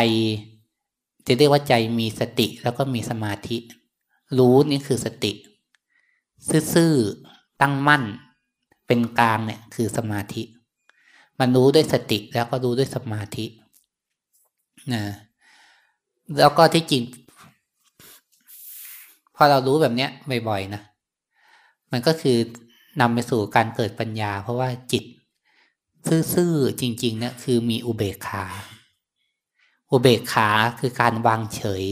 จะเรียกว่าใจมีสติแล้วก็มีสมาธิ รู้นี่คือสติ ซื่อๆตั้งมั่น เป็นกลางเนี่ยคือสมาธิ มันรู้ด้วยสติแล้วก็รู้ด้วยสมาธินะแล้วก็ที่จริงพอเรารู้แบบเนี้ยบ่อยๆนะมันก็คือ นำไปสู่การเกิดปัญญา เพราะว่าจิต ซื่อๆจริงๆเนะคือมีอุเบกขา อุเบกขาคือการวางเฉย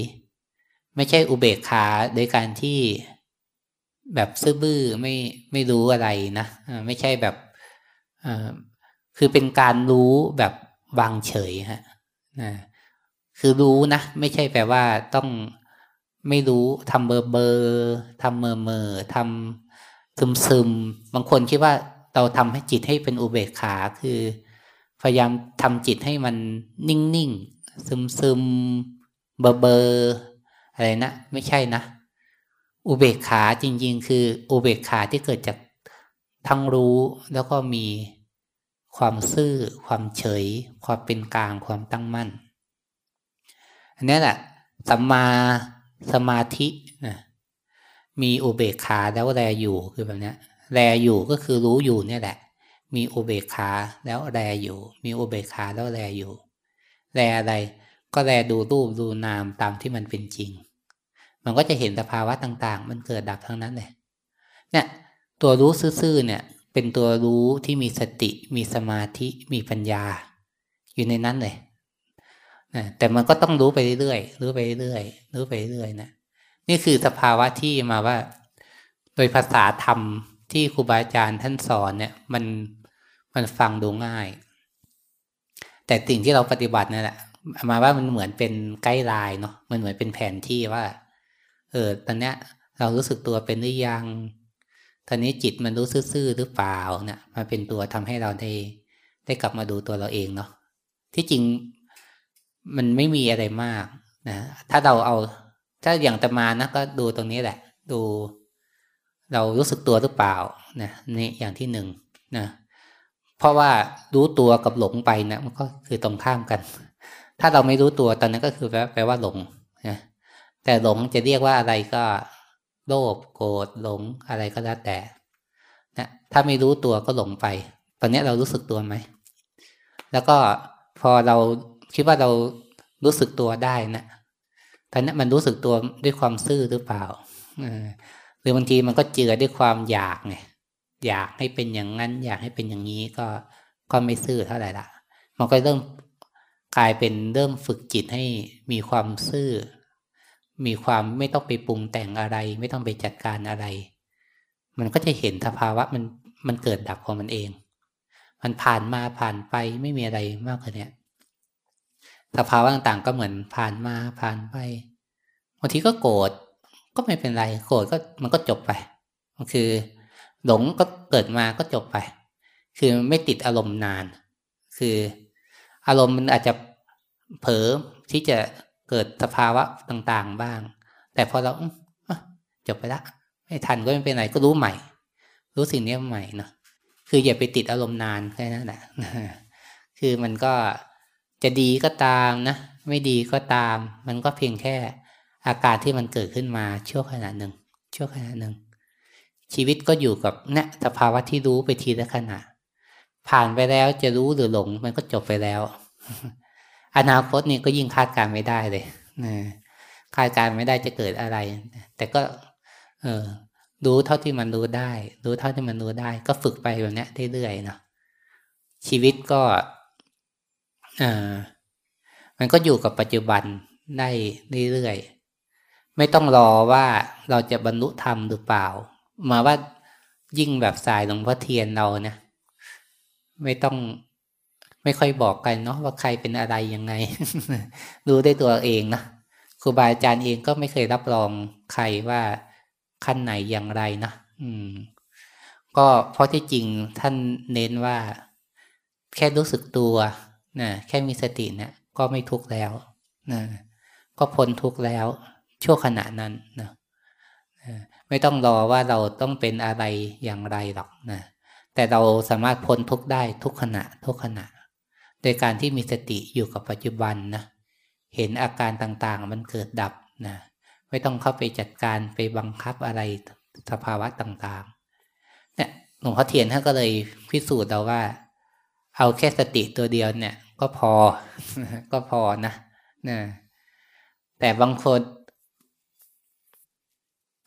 ไม่ใช่อุเบกขาโดยการที่แบบซื่อบื้อไม่ไม่รู้อะไรนะไม่ใช่แบบคือเป็นการรู้แบบวางเฉยฮะนะคือรู้นะ ไม่ใช่แปลว่าต้องไม่รู้ทำเบอร์เบอร์ทำเมอเมอทำ ซึมซึมบางคนคิดว่าเราทำให้จิตให้เป็นอุเบกขาคือ พยายามทำจิตให้มันนิ่งนิ่งซึมซึมเบอร์เบอร์อะไรนะ ไม่ใช่นะ อุเบกขาจริง ๆ คืออุเบกขาที่เกิดจากทั้งรู้แล้วก็มีความซื่อ ความเฉย ความเป็นกลางความตั้งมั่น อันนี้แหละสัมมาสมาธินะ มีอุเบกขาแล้วแลอยู่คือแบบนี้แลอยู่ก็คือรู้อยู่เนี่ยแหละ มีอุเบกขาแล้วแลอยู่ มีอุเบกขาแล้วแลอยู่ แลอะไรก็แลดูรูปดูนามตามที่มันเป็นจริง มันก็จะเห็นสภาวะต่าง ๆ มันเกิดดับทั้งนั้นเลยเนี่ยตัวรู้ซื่อเนี่ย เป็นตัวรู้ที่มีสติ มีสมาธิมีปัญญา อยู่ในนั้นเลยนะแต่มันก็ต้องรู้ไปเรื่อยๆรู้ไปเรื่อยๆรู้ไปเรื่อยๆนะ นี่คือสภาวะที่มาว่า โดยภาษาธรรมที่ครูบาอาจารย์ท่านสอนเนี่ยมันมันฟังดูง่าย แต่สิ่งที่เราปฏิบัตินั่นแหละมาว่ามันเหมือนเป็นไกด์ไลน์เนาะมันเหมือนเป็นแผนที่ว่า เออตอนเนี้ย เรารู้สึกตัวเป็นหรือยัง ตอนนี้จิตมันรู้ซื่อหรือเปล่าเนี่ยมาเป็นตัวทำให้เราได้ได้กลับมาดูตัวเราเองเนาะที่จริงมันไม่มีอะไรมากนะถ้าเราเอา ถ้าอย่างตมานะก็ดูตรงนี้แหละ ดู เรารู้สึกตัวหรือเปล่านะนี่อย่างที่หนึ่งนะเพราะว่ารู้ตัวกับหลงไปนะมันก็คือตรงข้ามกัน ถ้าเราไม่รู้ตัวตอนนั้นก็คือแปลว่าหลงนะแต่หลงจะเรียกว่าอะไรก็โลภโกรธหลงอะไรก็แล้วแต่นะถ้าไม่รู้ตัวก็หลงไป ตอนนี้เรารู้สึกตัวไหม แล้วก็พอเราคิดว่าเรารู้สึกตัวได้นะ ตอนนี้นมันรู้สึกตัวด้วยความซื่อหรือเปล่าหรือบางทีมันก็เจือด้วยความอยากไงอยากให้เป็นอย่างนั้น อยากให้เป็นอย่างนี้ก็ก็ไม่ซื่อเท่าไหร่ละมันก็เริ่มกลายเป็นเริ่มฝึกจิตให้มีความซื่อ มีความไม่ต้องไปปรุงแต่งอะไร ไม่ต้องไปจัดการอะไร มันก็จะเห็นสภาวะมันมันเกิดดับของมันเอง มันผ่านมาผ่านไปไม่มีอะไรมากกว่านี้ สภาวะต่างๆ ก็เหมือนผ่านมาผ่านไปบางทีก็โกรธก็ไม่เป็นไรโกรธก็มันก็จบไปมันคือ หลงก็เกิดมาก็จบไป คือไม่ติดอารมณ์นาน คืออารมณ์มันอาจจะเผลอที่จะเกิดสภาวะต่างๆบ้าง แต่พอเราจบไปละไม่ทันก็ไม่เป็นไรก็รู้ใหม่ รู้สิ่งนี้ใหม่เนาะคืออย่าไปติดอารมณ์นานแค่นั้นแหละคือมันก็ จะดีก็ตามนะ ไม่ดีก็ตาม มันก็เพียงแค่อาการที่มันเกิดขึ้นมาชั่วขณะหนึ่งชั่วขณะหนึ่ง ชีวิตก็อยู่กับเนี่ยสภาวะที่รู้ไปทีละขณะ ผ่านไปแล้วจะรู้หรือหลง มันก็จบไปแล้ว อนาคตนี่ก็ยิ่งคาดการไม่ได้เลยนะคาดการไม่ได้จะเกิดอะไร แต่ก็ เออรู้เท่าที่มันรู้ได้ รู้เท่าที่มันรู้ได้ ก็ฝึกไปแบบนี้เรื่อยๆเนาะชีวิตก็ มันก็อยู่กับปัจจุบันได้เรื่อยๆ ไม่ต้องรอว่าเราจะบรรลุธรรมหรือเปล่า มาว่ายิ่งแบบสายหลวงพ่อเทียนเราเนะไม่ต้องไม่ค่อยบอกกันเนาะว่าใครเป็นอะไรยังไงรู้ได้ตัวเองนะครูบาอาจารย์เองก็ไม่เคยรับรองใครว่าขั้นไหนอย่างไรนะอืม ก็เพราะที่จริงท่านเน้นว่า แค่รู้สึกตัว นะแค่มีสติเนะี่ยก็ไม่ทุกข์แล้วนะก็พ้นทุกข์แล้ว ชั่วขณะนั้นนะไม่ต้องรอว่าเราต้องเป็นอะไรอย่างไรหรอกนะแต่เราสามารถพ้นทุกข์ได้ทุกขณะทุกขณะ โดยการที่มีสติอยู่กับปัจจุบันนะเห็นอาการต่างๆ มันเกิดดับนะไม่ต้องเข้าไปจัดการไปบังคับอะไรสภาวะต่างๆเนี่ยหลวงพ่อเทียนท่านก็เลยพิสูจน์เราว่า เอาแค่สติตัวเดียวเนี่ย ก็พอ ก็พอนะนะแต่บางคน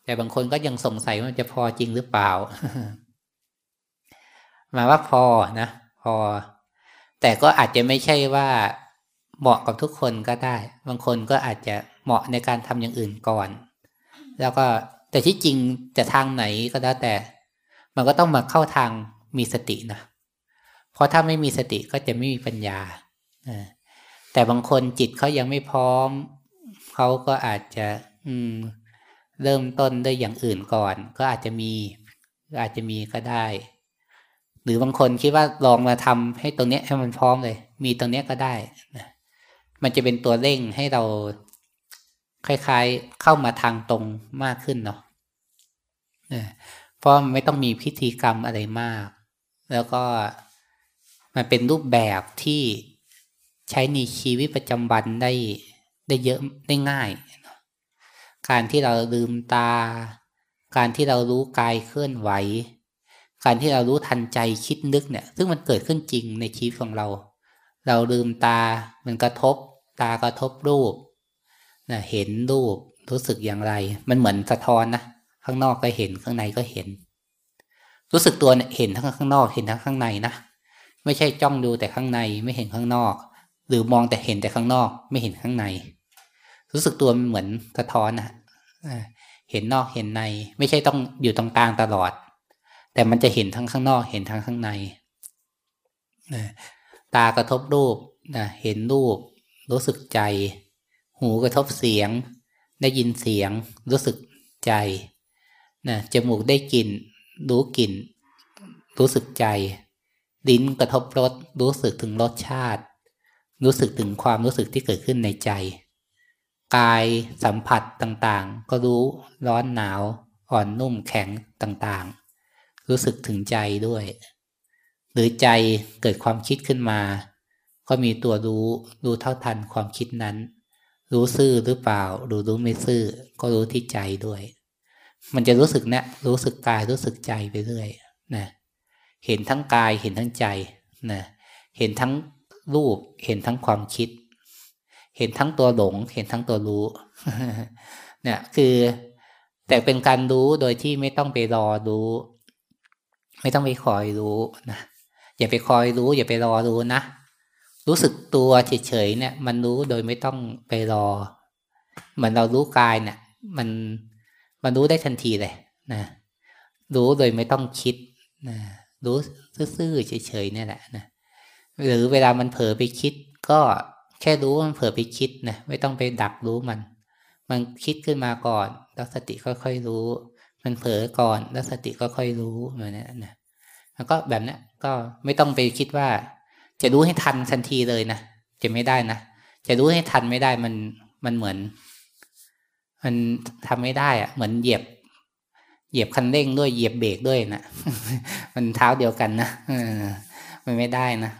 แต่บางคนก็ยังสงสัยว่าจะพอจริงหรือเปล่ามาว่าพอนะพอ แต่ก็อาจจะไม่ใช่ว่าเหมาะกับทุกคนก็ได้ บางคนก็อาจจะเหมาะในการทำอย่างอื่นก่อน แล้วก็แต่ที่จริงจะทางไหนก็แล้วแต่ มันก็ต้องมาเข้าทางมีสตินะ เพราะถ้าไม่มีสติก็จะไม่มีปัญญาแต่บางคนจิตเขายังไม่พร้อม เขาก็อาจจะเริ่มต้นด้วยอย่างอื่นก่อน ก็อาจจะมีอาจจะมีก็ได้ หรือบางคนคิดว่าลองมาทำให้ตรงนี้ให้มันพร้อมเลย มีตรงนี้ก็ได้มันจะเป็นตัวเร่งให้เราคล้ายๆ เข้ามาทางตรงมากขึ้นเนาะเพราะไม่ต้องมีพิธีกรรมอะไรมาก แล้วก็ มันเป็นรูปแบบที่ใช้ในชีวิตประจำวันได้ได้เยอะได้ง่าย การที่เราลืมตา การที่เรารู้กายเคลื่อนไหว การที่เรารู้ทันใจคิดนึกเนี่ย ซึ่งมันเกิดขึ้นจริงในชีวิตของเรา เราลืมตา มันกระทบ ตากระทบรูปนะเห็นรูปรู้สึกอย่างไร มันเหมือนสะท้อนนะ ข้างนอกก็เห็นข้างในก็เห็น รู้สึกตัวเห็นทั้งข้างนอกเห็นทั้งข้างในนะ ไม่ใช่จ้องดูแต่ข้างในไม่เห็นข้างนอก หรือมองแต่เห็นแต่ข้างนอก ไม่เห็นข้างใน รู้สึกตัวมันเหมือนสะท้อนนะเห็นนอกเห็นใน ไม่ใช่ต้องอยู่ตรงกลางตลอด แต่มันจะเห็นทั้งข้างนอก เห็นทั้งข้างในตากระทบรูปนะเห็นรูป รู้สึกใจ หูกระทบเสียง ได้ยินเสียง รู้สึกใจนะจมูกได้กลิ่นรู้กลิ่น รู้สึกใจ ลิ้นกระทบรสรู้สึกถึงรสชาติ รู้สึกถึงความรู้สึกที่เกิดขึ้นในใจ กายสัมผัสต่างๆ ก็รู้ร้อนหนาว อ่อนนุ่มแข็งต่างๆ รู้สึกถึงใจด้วย หรือใจเกิดความคิดขึ้นมา ก็มีตัวรู้รู้เท่าทันความคิดนั้น รู้ซื่อหรือเปล่าหรือรู้ไม่ซื่อ ก็รู้ที่ใจด้วย มันจะรู้สึกเนะี่ยรู้สึกกายรู้สึกใจไปเรื่อยนะ เห็นทั้งกายเห็นทั้งใจนะเห็นทั้งรูป เห็นทั้งความคิด เห็นทั้งตัวหลง เห็นทั้งตัวรู้ เนี่ยคือแต่เป็นการรู้โดยที่ไม่ต้องไปรอรู้ ไม่ต้องไปคอยรู้นะอย่าไปคอยรู้ อย่าไปรอรู้นะรู้สึกตัวเฉยๆเนี่ย มันรู้โดยไม่ต้องไปรอ เหมือนเรารู้กายเนี่ย มันมันรู้ได้ทันทีเลยนะรู้โดยไม่ต้องคิดนะ รู้ซื่อๆเฉยๆนี่แหละนะหรือเวลามันเผลอไปคิด ก็แค่รู้ว่ามันเผลอไปคิดนะไม่ต้องไปดักรู้มัน มันคิดขึ้นมาก่อนแล้วสติค่อยๆรู้ มันเผลอก่อนแล้วสติก็ค่อยรู้แบบนี้นะแล้วก็แบบนี้ก็ไม่ต้องไปคิดว่า จะรู้ให้ทันทันทีเลยนะจะไม่ได้นะจะรู้ให้ทันไม่ได้มันมันเหมือน มันทำไม่ได้อะเหมือนเหยียบ เหยียบคันเร่งด้วยเหยียบเบรกด้วยนะมันเท้าเดียวกันนะมันไม่ได้นะ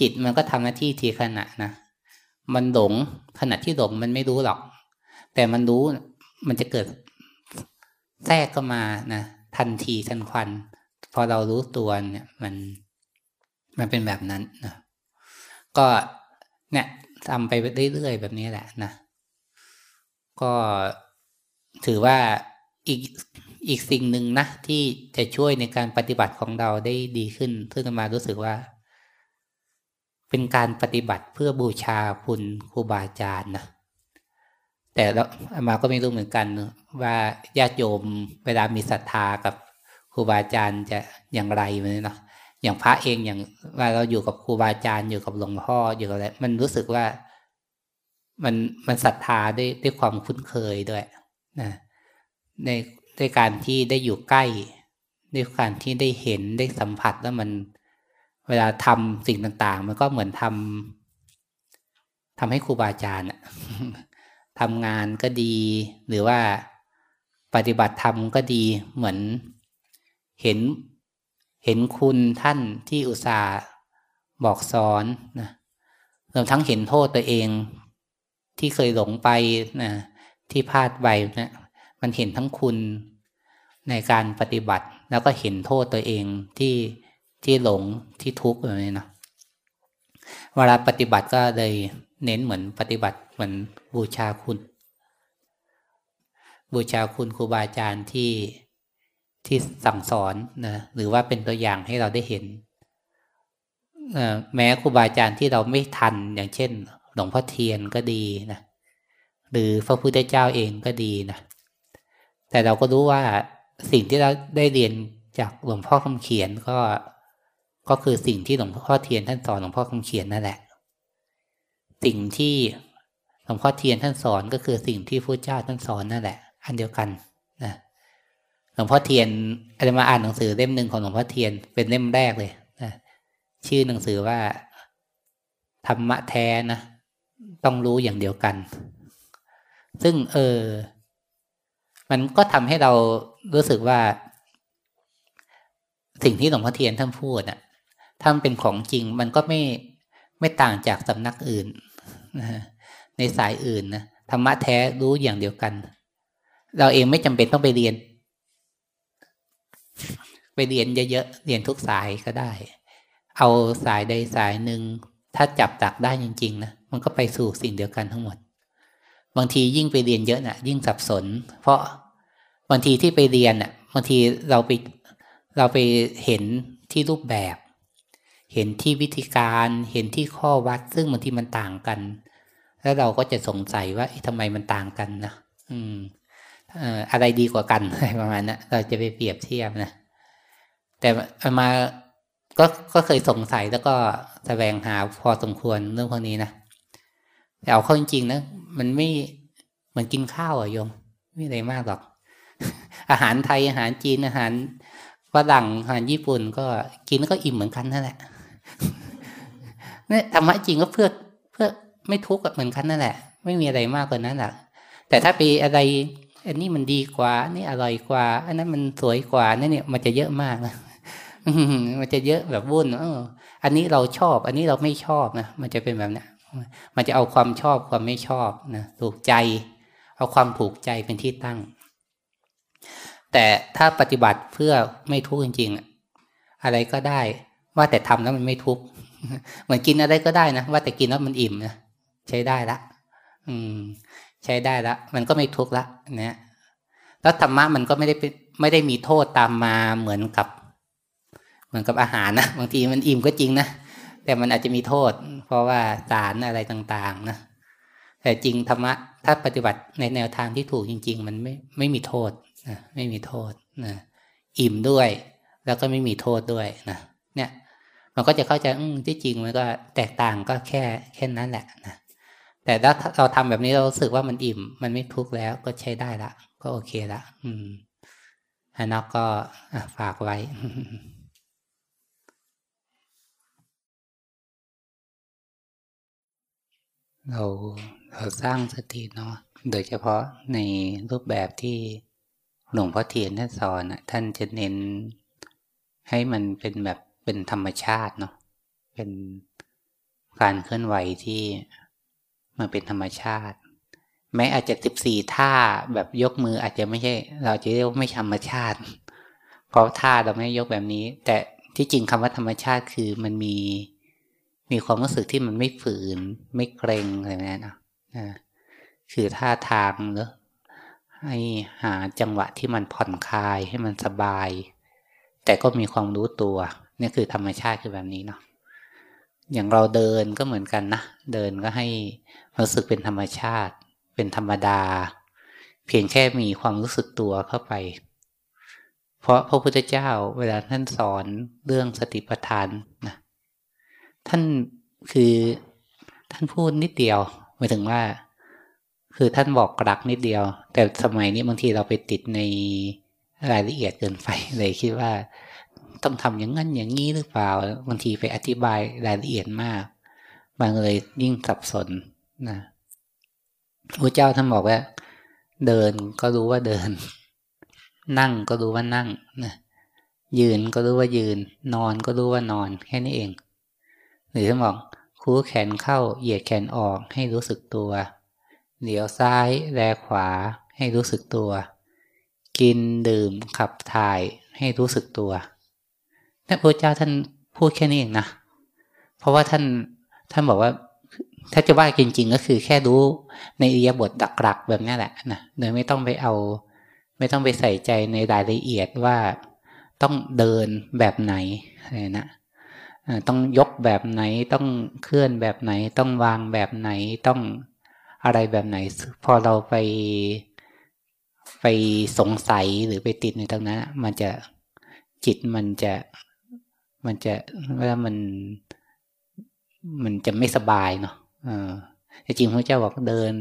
จิตมันก็ทำหน้าที่ทีขณะนะมันหลงขณะที่หลงมันไม่รู้หรอก แต่มันรู้มันจะเกิดแทรกเข้ามานะทันทีทันควัน พอเรารู้ตัวเนี่ยมันมันเป็นแบบนั้นนะก็เนี่ยทำไปเรื่อยๆแบบนี้แหละนะก็ถือว่าอีก อีกสิ่งหนึ่งนะที่จะช่วยในการปฏิบัติของเราได้ดีขึ้นซึ่งมารู้สึกว่า เป็นการปฏิบัติเพื่อบูชาคุณครูบาอาจารย์นะแต่แล้วมาก็ไม่รู้เหมือนกัน ว่าญาติโยมเวลามีศรัทธากับครูบาอาจารย์จะอย่างไรมันเนาะอย่างพระเองอย่างว่าเราอยู่กับครูบาอาจารย์อยู่กับหลวงพ่ออยู่กับอะไรมันรู้สึกว่ามันมันศรัทธาด้วยด้วยความคุ้นเคยด้วยนะใน ด้วยการที่ได้อยู่ใกล้ด้วยการที่ได้เห็นได้สัมผัสแล้วมัน เวลาทำสิ่งต่างๆ มันก็เหมือนทำทำให้ครูบาอาจารย์ทำงานก็ดี หรือว่าปฏิบัติธรรมก็ดีเหมือนเห็นเห็นคุณท่านที่อุตส่าห์บอกสอนนะรวมทั้งเห็นโทษตัวเองที่เคยหลงไปนะที่พลาดไปนะ มันเห็นทั้งคุณในการปฏิบัติ แล้วก็เห็นโทษตัวเองที่ที่หลงที่ทุกข์แบบนี้นะเวลาปฏิบัติก็เลยเน้นเหมือนปฏิบัติเหมือนบูชาคุณ บูชาคุณครูบาอาจารย์ที่ที่สั่งสอนนะหรือว่าเป็นตัวอย่างให้เราได้เห็นแม้ครูบาอาจารย์ที่เราไม่ทันอย่างเช่น หลวงพ่อเทียนก็ดีนะหรือพระพุทธเจ้าเองก็ดีนะ แต่เราก็รู้ว่าสิ่งที่เราได้เรียนจากหลวงพ่อคำเขียนก็ก็คือสิ่งที่หลวงพ่อเทียนท่านสอนหลวงพ่อคำเขียนนั่นแหละ สิ่งที่หลวงพ่อเทียนท่านสอนก็คือสิ่งที่พระพุทธเจ้าท่านสอนนั่นแหละ อันเดียวกันนะหลวงพ่อเทียนอาจจะมาอ่านหนังสือเล่มหนึ่งของหลวงพ่อเทียนเป็นเล่มแรกเลยนะชื่อหนังสือว่าธรรมะแท้นะต้องรู้อย่างเดียวกัน ซึ่งเออ มันก็ทำให้เรารู้สึกว่า สิ่งที่หลวงพ่อเทียนท่านพูดอะถ้ามันเป็นของจริง มันก็ไม่ไม่ต่างจากสำนักอื่นในสายอื่นนะธรรมะแท้รู้อย่างเดียวกัน เราเองไม่จำเป็นต้องไปเรียน ไปเรียนเยอะๆเรียนทุกสายก็ได้ เอาสายใดสายหนึ่งถ้าจับตักได้จริง ๆ นะมันก็ไปสู่สิ่งเดียวกันทั้งหมด บางทียิ่งไปเรียนเยอะนะ่ะ ยิ่งสับสน เพราะบางทีที่ไปเรียนอะบางทีเราไปเราไปเห็นที่รูปแบบ เห็นที่วิธีการเห็นที่ข้อวัด ซึ่งบางทีมันต่างกัน แล้วเราก็จะสงสัยว่าทำไมมันต่างกันนะอืมอะไรดีกว่ากันอะไรประมาณนะั้นเราจะไปเปรียบเทียบนะแต่มาก็ก็เคยสงสัยแล้วก็แสวงหาพอสมควรเรื่องพวกนี้นะแต่เอาเข้าจริงๆนะ มันไม่เหมือนกินข้าวอะโยม ไม่อะไรมากหรอก อาหารไทยอาหารจีนอาหารฝรั่งอาหารญี่ปุ่นก็กินก็อิ่มเหมือนกันนั่นแหละนี่ธรรมะจริงก็เพื่อเพื่อไม่ทุกข์เหมือนกันนั่นแหละ ไม่มีอะไรมากกว่านั้นแหละแต่ถ้าไปอะไรอันนี้มันดีกว่านี่อร่อยกว่า อันนั้นมันสวยกว่านี่เนี่ยมันจะเยอะมากนะมันจะเยอะแบบวุ่นเอออันนี้เราชอบ อันนี้เราไม่ชอบนะมันจะเป็นแบบนี้ มันจะเอาความชอบความไม่ชอบนะถูกใจ เอาความถูกใจเป็นที่ตั้ง แต่ถ้าปฏิบัติเพื่อไม่ทุกข์จริงๆ อะไรก็ได้ ว่าแต่ทำแล้วมันไม่ทุกข์เหมือนกินอะไรก็ได้นะว่าแต่กินแล้วมันอิ่มนะใช้ได้ละอืม ใช้ได้ละมันก็ไม่ทุกข์ละเนี่ยแล้วธรรมะมันก็ไม่ได้ไม่ได้มีโทษตามมาเหมือนกับ เหมือนกับอาหารนะบางทีมันอิ่มก็จริงนะ แต่มันอาจจะมีโทษ เพราะว่าสารอะไรต่างๆนะแต่จริงธรรมะถ้าปฏิบัติในแนวทางที่ถูกจริง ๆ มันไม่ไม่มีโทษนะไม่มีโทษนะอิ่มด้วย แล้วก็ไม่มีโทษด้วยนะเนี่ย มันก็จะเข้าใจอืที่จริงมันก็แตกต่างก็แค่แค่นั้นแหละนะแต่ถ้าเราทำแบบนี้เราสึกว่ามันอิ่ม มันไม่ทุกข์แล้วก็ใช้ได้ละ ก็โอเคละ อืมอันนั้นก็ฝากไว้ เราเราสร้างสติเนาะโดยเฉพาะในรูปแบบที่หลวงพ่อเทียนท่านสอนท่านจะเน้นให้มันเป็นแบบเป็นธรรมชาติเนาะเป็นการเคลื่อนไหวที่มันเป็นธรรมชาติ แม้อาจจะสิบสี่ท่าแบบยกมืออาจจะไม่ใช่ เราจะเรียกว่าไม่ธรรมชาติ เพราะท่าเราไม่ยกแบบนี้ แต่ที่จริงคำว่าธรรมชาติคือมันมี มีความรู้สึกที่มันไม่ฝืน ไม่เกรงอะไรแบบนั้นนะคือท่าทางเนอะให้หาจังหวะที่มันผ่อนคลายให้มันสบาย แต่ก็มีความรู้ตัวนี่คือธรรมชาติคือแบบนี้เนาะอย่างเราเดินก็เหมือนกันนะ เดินก็ให้รู้สึกเป็นธรรมชาติ เป็นธรรมดา เพียงแค่มีความรู้สึกตัวเข้าไป เพราะพระพุทธเจ้าเวลาท่านสอนเรื่องสติปัฏฐานนะ ท่านคือท่านพูดนิดเดียวหมายถึงว่า คือท่านบอกกรักนิดเดียว แต่สมัยนี้บางทีเราไปติดในรายละเอียดเกินไปเลยคิดว่า ต้องทำอย่างนั้นอย่างนี้หรือเปล่าบางทีไปอธิบายรายละเอียดมากบางเลยยิ่งสับสนนะพระเจ้าท่านบอกว่า เดินก็รู้ว่าเดิน นั่งก็รู้ว่านั่งนะยืนก็รู้ว่ายืน นอนก็รู้ว่านอน แค่นี้เอง หรือท่านบอกคู่แขนเข้าเหยียดแขนออกให้รู้สึกตัว เหลียวซ้ายแลขวาให้รู้สึกตัว กินดื่มขับถ่ายให้รู้สึกตัวนั่พระเจ้าท่านพูดแค่นี้เองนะ เพราะว่าท่านท่านบอกว่า ถ้าจะว่าจริง ๆ ก็คือแค่รู้ในอิยาบทดักหลักแบบนี้แหละนะโดยไม่ต้องไปเอา ไม่ต้องไปใส่ใจในรายละเอียดว่าต้องเดินแบบไหนอะไรนะ ต้องยกแบบไหนต้องเคลื่อนแบบไหน ต้องวางแบบไหนต้องอะไรแบบไหน พอเราไปไปสงสัยหรือไปติดในตรงนั้นมันจะจิตมันจะมันจะว่ามัน มันจะไม่สบายเนาะออจริงพระเจ้าบอกเดิน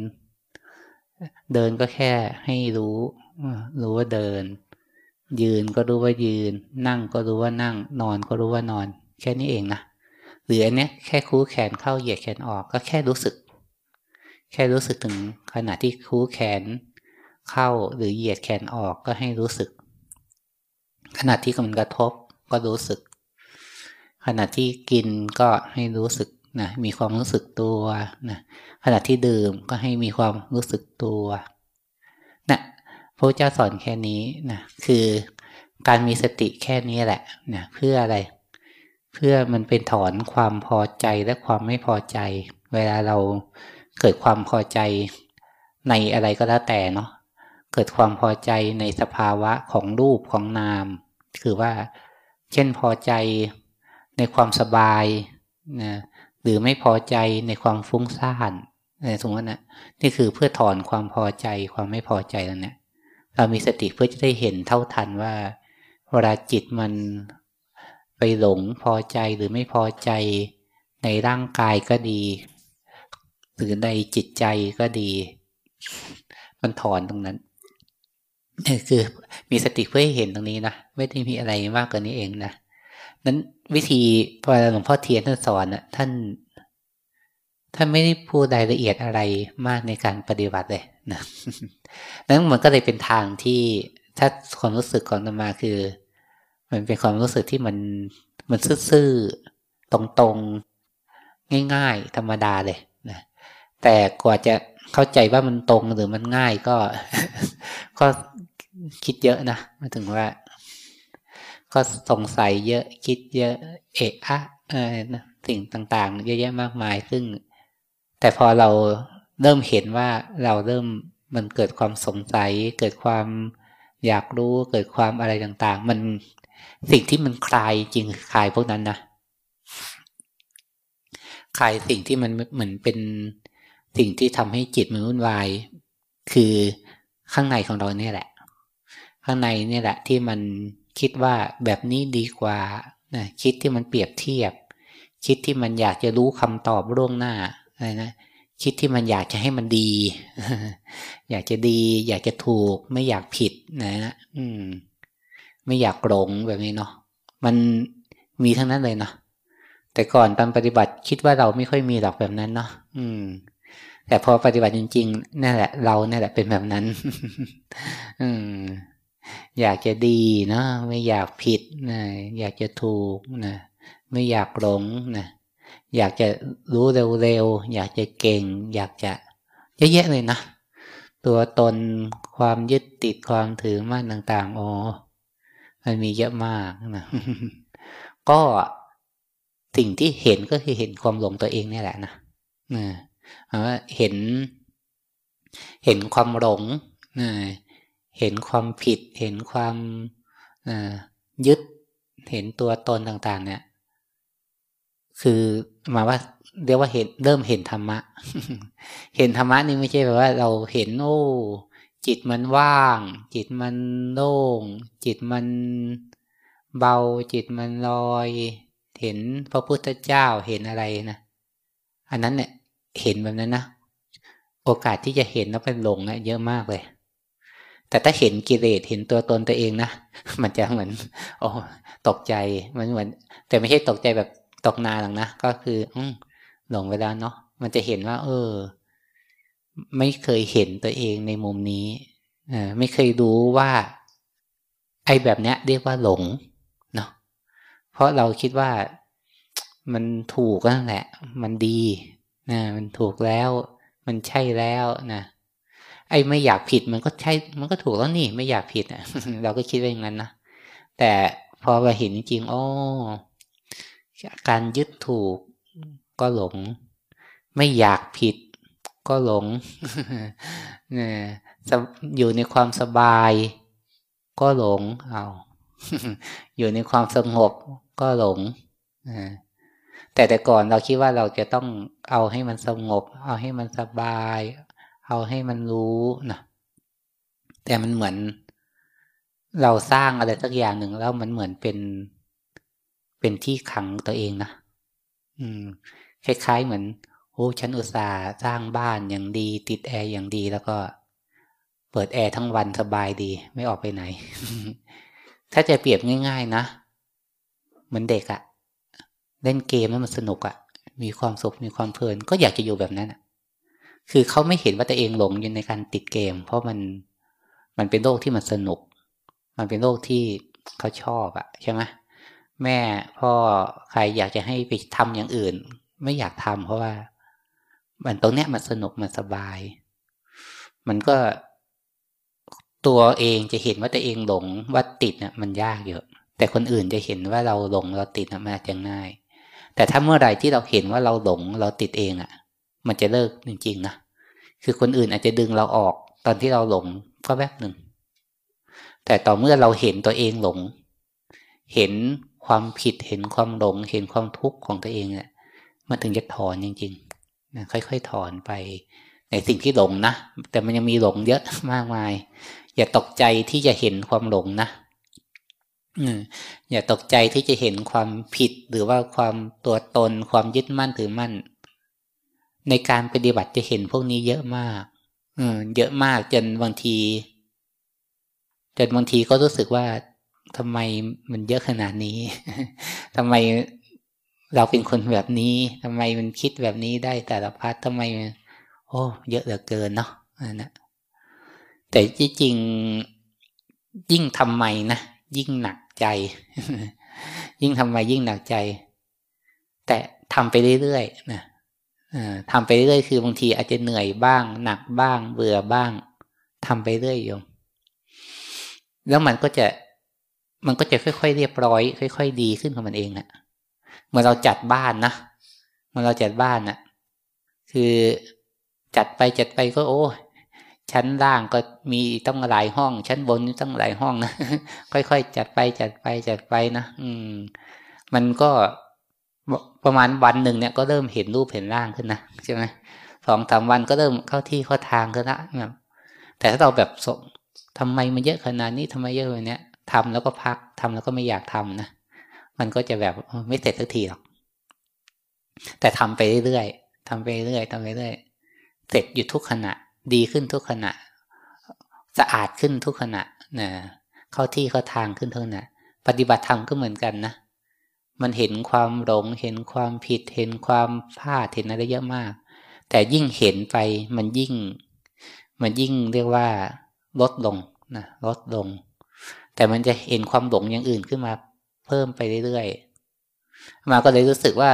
เดินก็แค่ให้รู้รู้ว่าเดิน ยืนก็รู้ว่ายืน นั่งก็รู้ว่านั่ง นอนก็รู้ว่านอน แค่นี้เองนะหรืออันเนี้ยแค่คู้แขนเข้าเหยียดแขนออกก็แค่รู้สึก แค่รู้สึกถึงขณะที่คู้แขนเข้าหรือเหยียดแขนออกก็ให้รู้สึก ขณะที่มันกระทบก็รู้สึก ขณะที่กินก็ให้รู้สึกนะมีความรู้สึกตัวนะขณะที่ดื่มก็ให้มีความรู้สึกตัวนะพระเจ้าสอนแค่นี้นะคือการมีสติแค่นี้แหละนะเพื่ออะไร เพื่อมันเป็นถอนความพอใจและความไม่พอใจ เวลาเราเกิดความพอใจในอะไรก็แล้วแต่เนาะเกิดความพอใจในสภาวะของรูปของนาม คือว่า เช่นพอใจในความสบายนะหรือไม่พอใจในความฟุ้งซ่านสมมตินะนี่คือเพื่อถอนความพอใจความไม่พอใจแล้วเนี่ยเรามีสติเพื่อจะได้เห็นเท่าทันว่า เวลาจิตมัน ไปหลงพอใจหรือไม่พอใจ ในร่างกายก็ดี หรือในจิตใจก็ดี มันถอนตรงนั้นนี่คือมีสติเพื่อให้เห็นตรงนี้นะไม่ได้มีอะไรมากกว่านี้เองนะนั้นวิธีพอหลวงพ่อเทียนท่านสอนนะท่านท่านไม่ได้พูดรายละเอียดอะไรมากในการปฏิบัติเลยนะนั้นมันก็เลยเป็นทางที่ถ้าความรู้สึกของธรรมาคือ มันเป็นความรู้สึกที่มันมันซื่อๆตรงๆ ง่ายๆ ธรรมดาเลยนะแต่กว่าจะเข้าใจว่ามันตรงหรือมันง่ายก็ ก็คิดเยอะนะมาถึงว่า ก็สงสัยเยอะคิดเยอะเอะอะอะไรนะสิ่งต่างๆ เยอะแยะมากมายซึ่ง แต่พอเราเริ่มเห็นว่าเราเริ่มมันเกิดความสงสัย เกิดความอยากรู้เกิดความอะไรต่างๆ มัน สิ่งที่มันคลายจริงคลายพวกนั้นนะคลายสิ่งที่มันเหมือนเป็นสิ่งที่ทำให้จิตมันวุ่นวาย คือข้างในของเราเนี่ยแหละ ข้างในเนี่ยแหละ ที่มันคิดว่าแบบนี้ดีกว่านะคิดที่มันเปรียบเทียบ คิดที่มันอยากจะรู้คำตอบล่วงหน้าอะไรนะคิดที่มันอยากจะให้มันดี อยากจะดี อยากจะถูกไม่อยากผิดนะอืม ไม่อยากหลงแบบนี้เนาะมันมีทั้งนั้นเลยเนาะแต่ก่อนตอนปฏิบัติคิดว่าเราไม่ค่อยมีหรอกแบบนั้นเนาะอืม แต่พอปฏิบัติจริงๆนั่นแหละ เราเนี่ยแหละเป็นแบบนั้น อืม อยากจะดีเนาะไม่อยากผิดนะอยากจะถูกนะไม่อยากหลงนะอยากจะรู้เร็วๆอยากจะเก่ง อยากจะเยอะแยะเลยนะตัวตนความยึดติดความถือมั่นต่างๆอ๋อ มันมีเยอะมากนะก็สิ่งที่เห็นก็คือเห็นความหลงตัวเองนี่แหละนะนะเห็น เห็นความหลงเห็นความผิด เห็นความยึด เห็นตัวตนต่าง ๆ เนี่ย คือมาว่าเรียกว่าเห็นเริ่มเห็นธรรมะ เห็นธรรมะนี่ไม่ใช่แบบว่าเราเห็นโอ้ จิตมันว่าง จิตมันโล่ง จิตมันเบา จิตมันลอย เห็นพระพุทธเจ้าเห็นอะไรนะอันนั้นเนี่ยเห็นแบบนั้นนะโอกาสที่จะเห็นแล้วเป็นหลงนะเยอะมากเลย แต่ถ้าเห็นกิเลสเห็นตัวตนตัวเองนะมันจะเหมือนโอ้ตกใจมันเหมือน แต่ไม่ใช่ตกใจแบบตกนาหรอกนะก็คือ อืหลงไปแล้วเนาะมันจะเห็นว่า เออ ไม่เคยเห็นตัวเองในมุมนี้ไม่เคยรู้ว่า ไอ้แบบเนี้ยเรียกว่าหลงเนาะเพราะเราคิดว่ามันถูกนั่นแหละ มันดีนะมันถูกแล้ว มันใช่แล้วนะไอ้ไม่อยากผิดมันก็ใช่ มันก็ถูกแล้วนี่ ไม่อยากผิดอะ เราก็คิดว่าอย่างนั้นนะแต่พอมาเห็นจริงๆอ๋อการยึดถูกก็หลง ไม่อยากผิด ก็หลงเนี่ยอยู่ในความสบาย ก็หลงเอาอยู่ในความสงบก็หลงแต่แต่ก่อนเราคิดว่าเราจะต้องเอาให้มันสงบ เอาให้มันสบาย เอาให้มันรู้นะแต่มันเหมือน เราสร้างอะไรสักอย่างหนึ่งแล้วมันเหมือนเป็นเป็นที่ขังตัวเองนะอืม คล้ายๆเหมือน โอ้ฉันอุตส่าห์สร้างบ้านอย่างดี ติดแอร์อย่างดีแล้วก็ เปิดแอร์ทั้งวันสบายดี ไม่ออกไปไหน ถ้าจะเปรียบง่าย ๆนะเหมือนเด็กอะเล่นเกมแล้วมันสนุกอะมีความสุขมีความเพลิน ก็อยากจะอยู่แบบนั้นอะคือเขาไม่เห็นว่าตัวเองหลงอยู่ในการติดเกม เพราะมันมันเป็นโลกที่มันสนุก มันเป็นโลกที่เขาชอบอะใช่ไหมแม่พ่อใครอยากจะให้ไปทำอย่างอื่น ไม่อยากทำเพราะว่า มันตรงเนี้ยมันสนุกมันสบาย มันก็ตัวเองจะเห็นว่าตัวเองหลงว่าติดเนี่ยมันยากเยอะ แต่คนอื่นจะเห็นว่าเราหลงเราติดมันอาจจะง่าย แต่ถ้าเมื่อไหร่ที่เราเห็นว่าเราหลงเราติดเองอะ่ะ มันจะเลิกจริงๆนะคือคนอื่นอาจจะดึงเราออกตอนที่เราหลงก็แวบหนึ่ง แต่ต่อเมื่อเราเห็นตัวเองหลง เห็นความผิดเห็นความหลง เห็นความทุกข์ของตัวเองเนี่ยมันถึงจะถอนจริงๆ นะค่อย ๆ ถอนไป ในสิ่งที่หลงนะ แต่มันยังมีหลงเยอะมากมาย อย่าตกใจที่จะเห็นความหลงนะอย่าตกใจที่จะเห็นความผิดหรือว่าความตัวตน ความยึดมั่นถือมั่น ในการปฏิบัติจะเห็นพวกนี้เยอะมากเยอะมากจนบางที จนบางทีก็รู้สึกว่าทำไมมันเยอะขนาดนี้ทำไม เราเป็นคนแบบนี้ทำไมมันคิดแบบนี้ได้แต่ละพัดทำไม โอ้ เยอะเหลือเกินเนาะนะแต่จริงยิ่งทำไมนะยิ่งหนักใจ ยิ่งทำไมยิ่งหนักใจ แต่ทำไปเรื่อยๆนะทำไปเรื่อยคือบางทีอาจจะเหนื่อยบ้าง หนักบ้าง เบื่อบ้างทำไปเรื่อยโยมแล้วมันก็จะมันก็จะค่อยๆเรียบร้อย ค่อย ๆ ดีขึ้นของมันเองอะ เมื่อเราจัดบ้านนะเมื่อเราจัดบ้านอะคือจัดไปจัดไปก็โอ้ชั้นล่างก็มีต้องหลายห้อง ชั้นบนต้องหลายห้องนะค่อยๆจัดไปจัดไปจัดไปนะอืม มันก็ประมาณวันหนึ่งเนี่ยก็เริ่มเห็นรูปเห็นร่างขึ้นนะใช่ไหมสองสามวันก็เริ่มเข้าที่เข้าทางขึ้นละแต่ถ้าเราแบบสทำไมมันเยอะขนาดนี้ทำไมเยอะแบบนี้ยทำแล้วก็พักทำแล้วก็ไม่อยากทำนะ มันก็จะแบบไม่เสร็จสักทีหรอก แต่ทำไปเรื่อยๆทำไปเรื่อยๆทำไปเรื่อยเสร็จอยู่ทุกขณะ ดีขึ้นทุกขณะ สะอาดขึ้นทุกขณะนะเข้าที่เข้าทางขึ้นทุกขณะ ปฏิบัติธรรมก็เหมือนกันนะมันเห็นความหลง เห็นความผิด เห็นความพลาดเห็นอะไรเยอะมาก แต่ยิ่งเห็นไปมันยิ่ง มันยิ่งเรียกว่าลดลงนะลดลง แต่มันจะเห็นความหลงอย่างอื่นขึ้นมา เพิ่มไปเรื่อยๆมาก็เลยรู้สึกว่า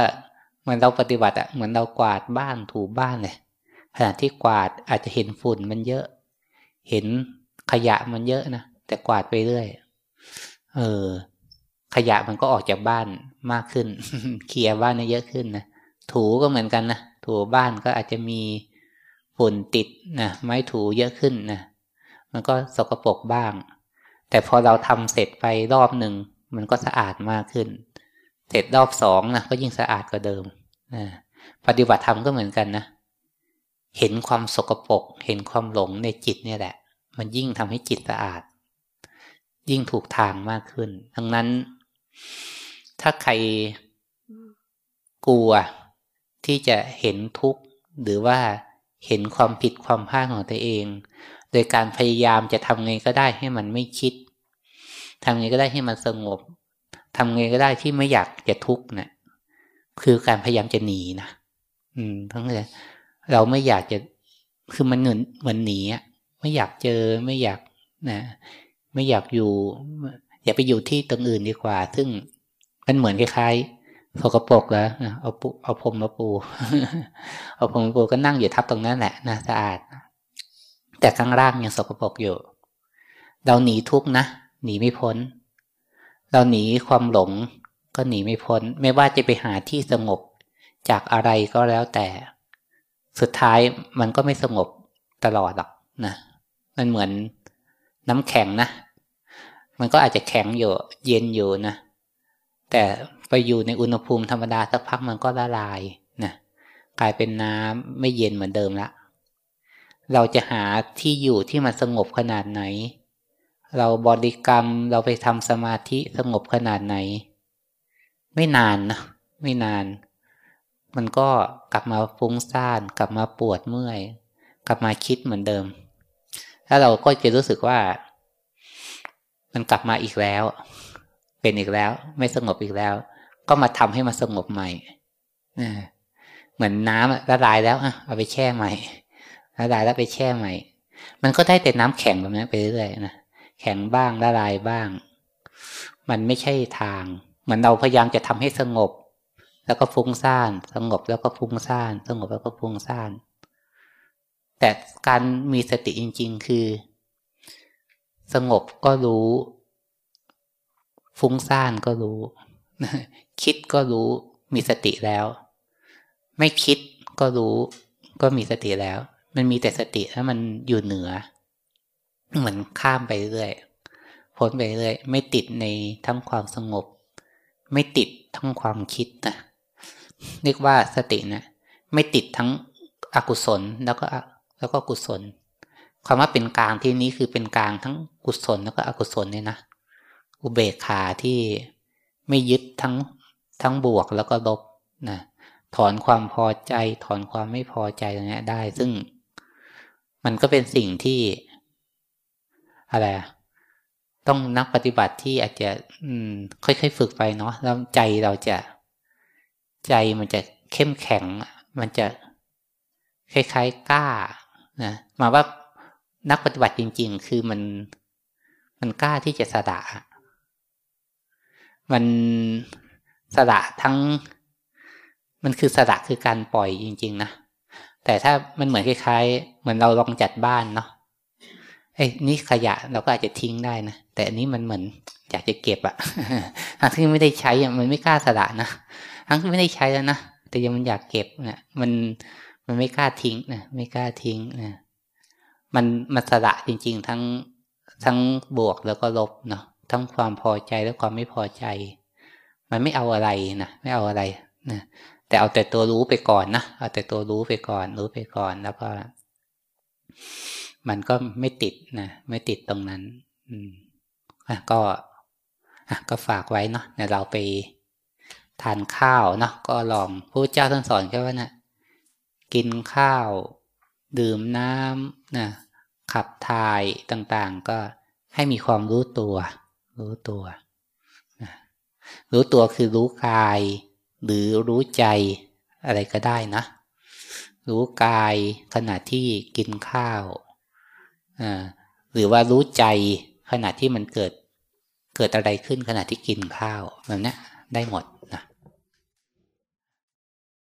มันเราปฏิบัติอะเหมือนเรากวาดบ้านถูบ้านเลยขณะที่กวาดอาจจะเห็นฝุ่นมันเยอะ เห็นขยะมันเยอะนะแต่กวาดไปเรื่อยเออ ขยะมันก็ออกจากบ้านมากขึ้นเคลียร์บ้านเยอะขึ้นนะถูก็เหมือนกันนะถูบ้านก็อาจจะมีฝุ่นติดนะไม้ถูเยอะขึ้นนะมันก็สกปรกบ้าง แต่พอเราทำเสร็จไปรอบหนึ่ง มันก็สะอาดมากขึ้น เสร็จรอบสองนะก็ยิ่งสะอาดกว่าเดิมนะปฏิบัติธรรมก็เหมือนกันนะ เห็นความสกปรกเห็นความหลงในจิตเนี่ยแหละ มันยิ่งทำให้จิตสะอาด ยิ่งถูกทางมากขึ้นดังนั้น ถ้าใครกลัวที่จะเห็นทุกข์หรือว่าเห็นความผิดความพลาดของตัวเอง โดยการพยายามจะทำไงก็ได้ให้มันไม่คิด ทำไงก็ได้ให้มันสงบทำไงก็ได้ที่ไม่อยากจะทุกข์นะคือการพยายามจะหนีนะอืมทั้งเลยเราไม่อยากจะคือมันเหมือนเหมือนหนีอะไม่อยากเจอไม่อยากนะไม่อยากอยู่ อย่าไปอยู่ที่ตรงอื่นดีกว่า ซึ่งมันเหมือนคล้ายๆสกปรกแล้วเอาปูเอาพรมมาปู เอาพรมมาปูก็นั่งอยู่ทับตรงนั้นแหละนะสะอาด แต่ข้างล่างยังสกปรกอยู่ เราหนีทุกนะ หนีไม่พ้น เราหนีความหลงก็หนีไม่พ้น ไม่ว่าจะไปหาที่สงบจากอะไรก็แล้วแต่ สุดท้ายมันก็ไม่สงบตลอดหรอกนะมันเหมือนน้ำแข็งนะ มันก็อาจจะแข็งอยู่เย็นอยู่นะ แต่ไปอยู่ในอุณหภูมิธรรมดาสักพักมันก็ละลายนะกลายเป็นน้ำไม่เย็นเหมือนเดิมละ เราจะหาที่อยู่ที่มันสงบขนาดไหน เราบริกรรมเราไปทำสมาธิสงบขนาดไหน ไม่นานนะไม่นาน มันก็กลับมาฟุ้งซ่าน กลับมาปวดเมื่อย กลับมาคิดเหมือนเดิมแล้วเราก็จะรู้สึกว่า มันกลับมาอีกแล้ว เป็นอีกแล้ว ไม่สงบอีกแล้ว ก็มาทำให้มันสงบใหม่เหมือนน้ำละลายแล้วอะเอาไปแช่ใหม่ละลายแล้วไปแช่ใหม่ มันก็ได้แต่น้ำแข็งแบบนี้ไปเรื่อยๆนะ แข็งบ้างละลายบ้าง มันไม่ใช่ทาง เหมือนเราพยายามจะทำให้สงบ แล้วก็ฟุ้งซ่าน สงบแล้วก็ฟุ้งซ่าน สงบแล้วก็ฟุ้งซ่าน แต่การมีสติจริง ๆ คือ สงบก็รู้ ฟุ้งซ่านก็รู้ คิดก็รู้ มีสติแล้ว ไม่คิดก็รู้ ก็มีสติแล้ว มันมีแต่สติแล้วมันอยู่เหนือ เหมือนข้ามไปเรื่อยพ้นไปเรื่อยไม่ติดในทั้งความสงบ ไม่ติดทั้งความคิดนะเรียกว่าสตินะไม่ติดทั้งอกุศลแล้วก็แล้วก็กุศลความว่าเป็นกลางที่นี้คือเป็นกลางทั้งกุศลแล้วก็อกุศลเนี่ยนะอุเบกขาที่ไม่ยึดทั้งทั้งบวกแล้วก็ลบนะถอนความพอใจ ถอนความไม่พอใจตรงนี้ได้ ซึ่งมันก็เป็นสิ่งที่ อะไรต้องนักปฏิบัติที่อาจจะ อืม ค่อยๆฝึกไปเนาะแล้วใจเราจะใจมันจะเข้มแข็ง มันจะคล้ายๆกล้านะมาว่านักปฏิบัติจริง ๆ คือมัน มันกล้าที่จะสะดะมันสละทั้ง มันคือสละคือการปล่อยจริง ๆ นะแต่ถ้ามันเหมือนคล้ายๆ เหมือนเราลองจัดบ้านเนาะ ไอ้นี่ขยะเราก็อาจจะทิ้งได้นะแต่อันนี้มันเหมือนอยากจะเก็บอะทั้งที่ไม่ได้ใช้มันไม่กล้าสละนะทั้งที่ไม่ได้ใช้แล้วนะแต่ยังมันอยากเก็บเนะมันมันไม่กล้าทิ้งนะไม่กล้าทิ้งนะมันมันสละจริง ๆ ทั้งทั้งบวกแล้วก็ลบเนาะทั้งความพอใจและความไม่พอใจ มันไม่เอาอะไรนะไม่เอาอะไรนะแต่เอาแต่ตัวรู้ไปก่อนนะเอาแต่ตัวรู้ไปก่อน รู้ไปก่อนแล้วก็ มันก็ไม่ติดนะไม่ติดตรงนั้น อืมอะก็อะก็ฝากไว้เนาะเดี๋ยวเราไปทานข้าวเนาะก็ลองพระเจ้าท่านสอนแค่ว่านะกินข้าว ดื่มน้ำนะขับถ่ายต่างๆ ก็ให้มีความรู้ตัว รู้ตัวนะรู้ตัวคือรู้กาย หรือรู้ใจอะไรก็ได้นะ รู้กายขณะที่กินข้าว หรือว่ารู้ใจขณะที่มันเกิด เกิดอะไรขึ้นขณะที่กินข้าวแบบนี้ได้หมด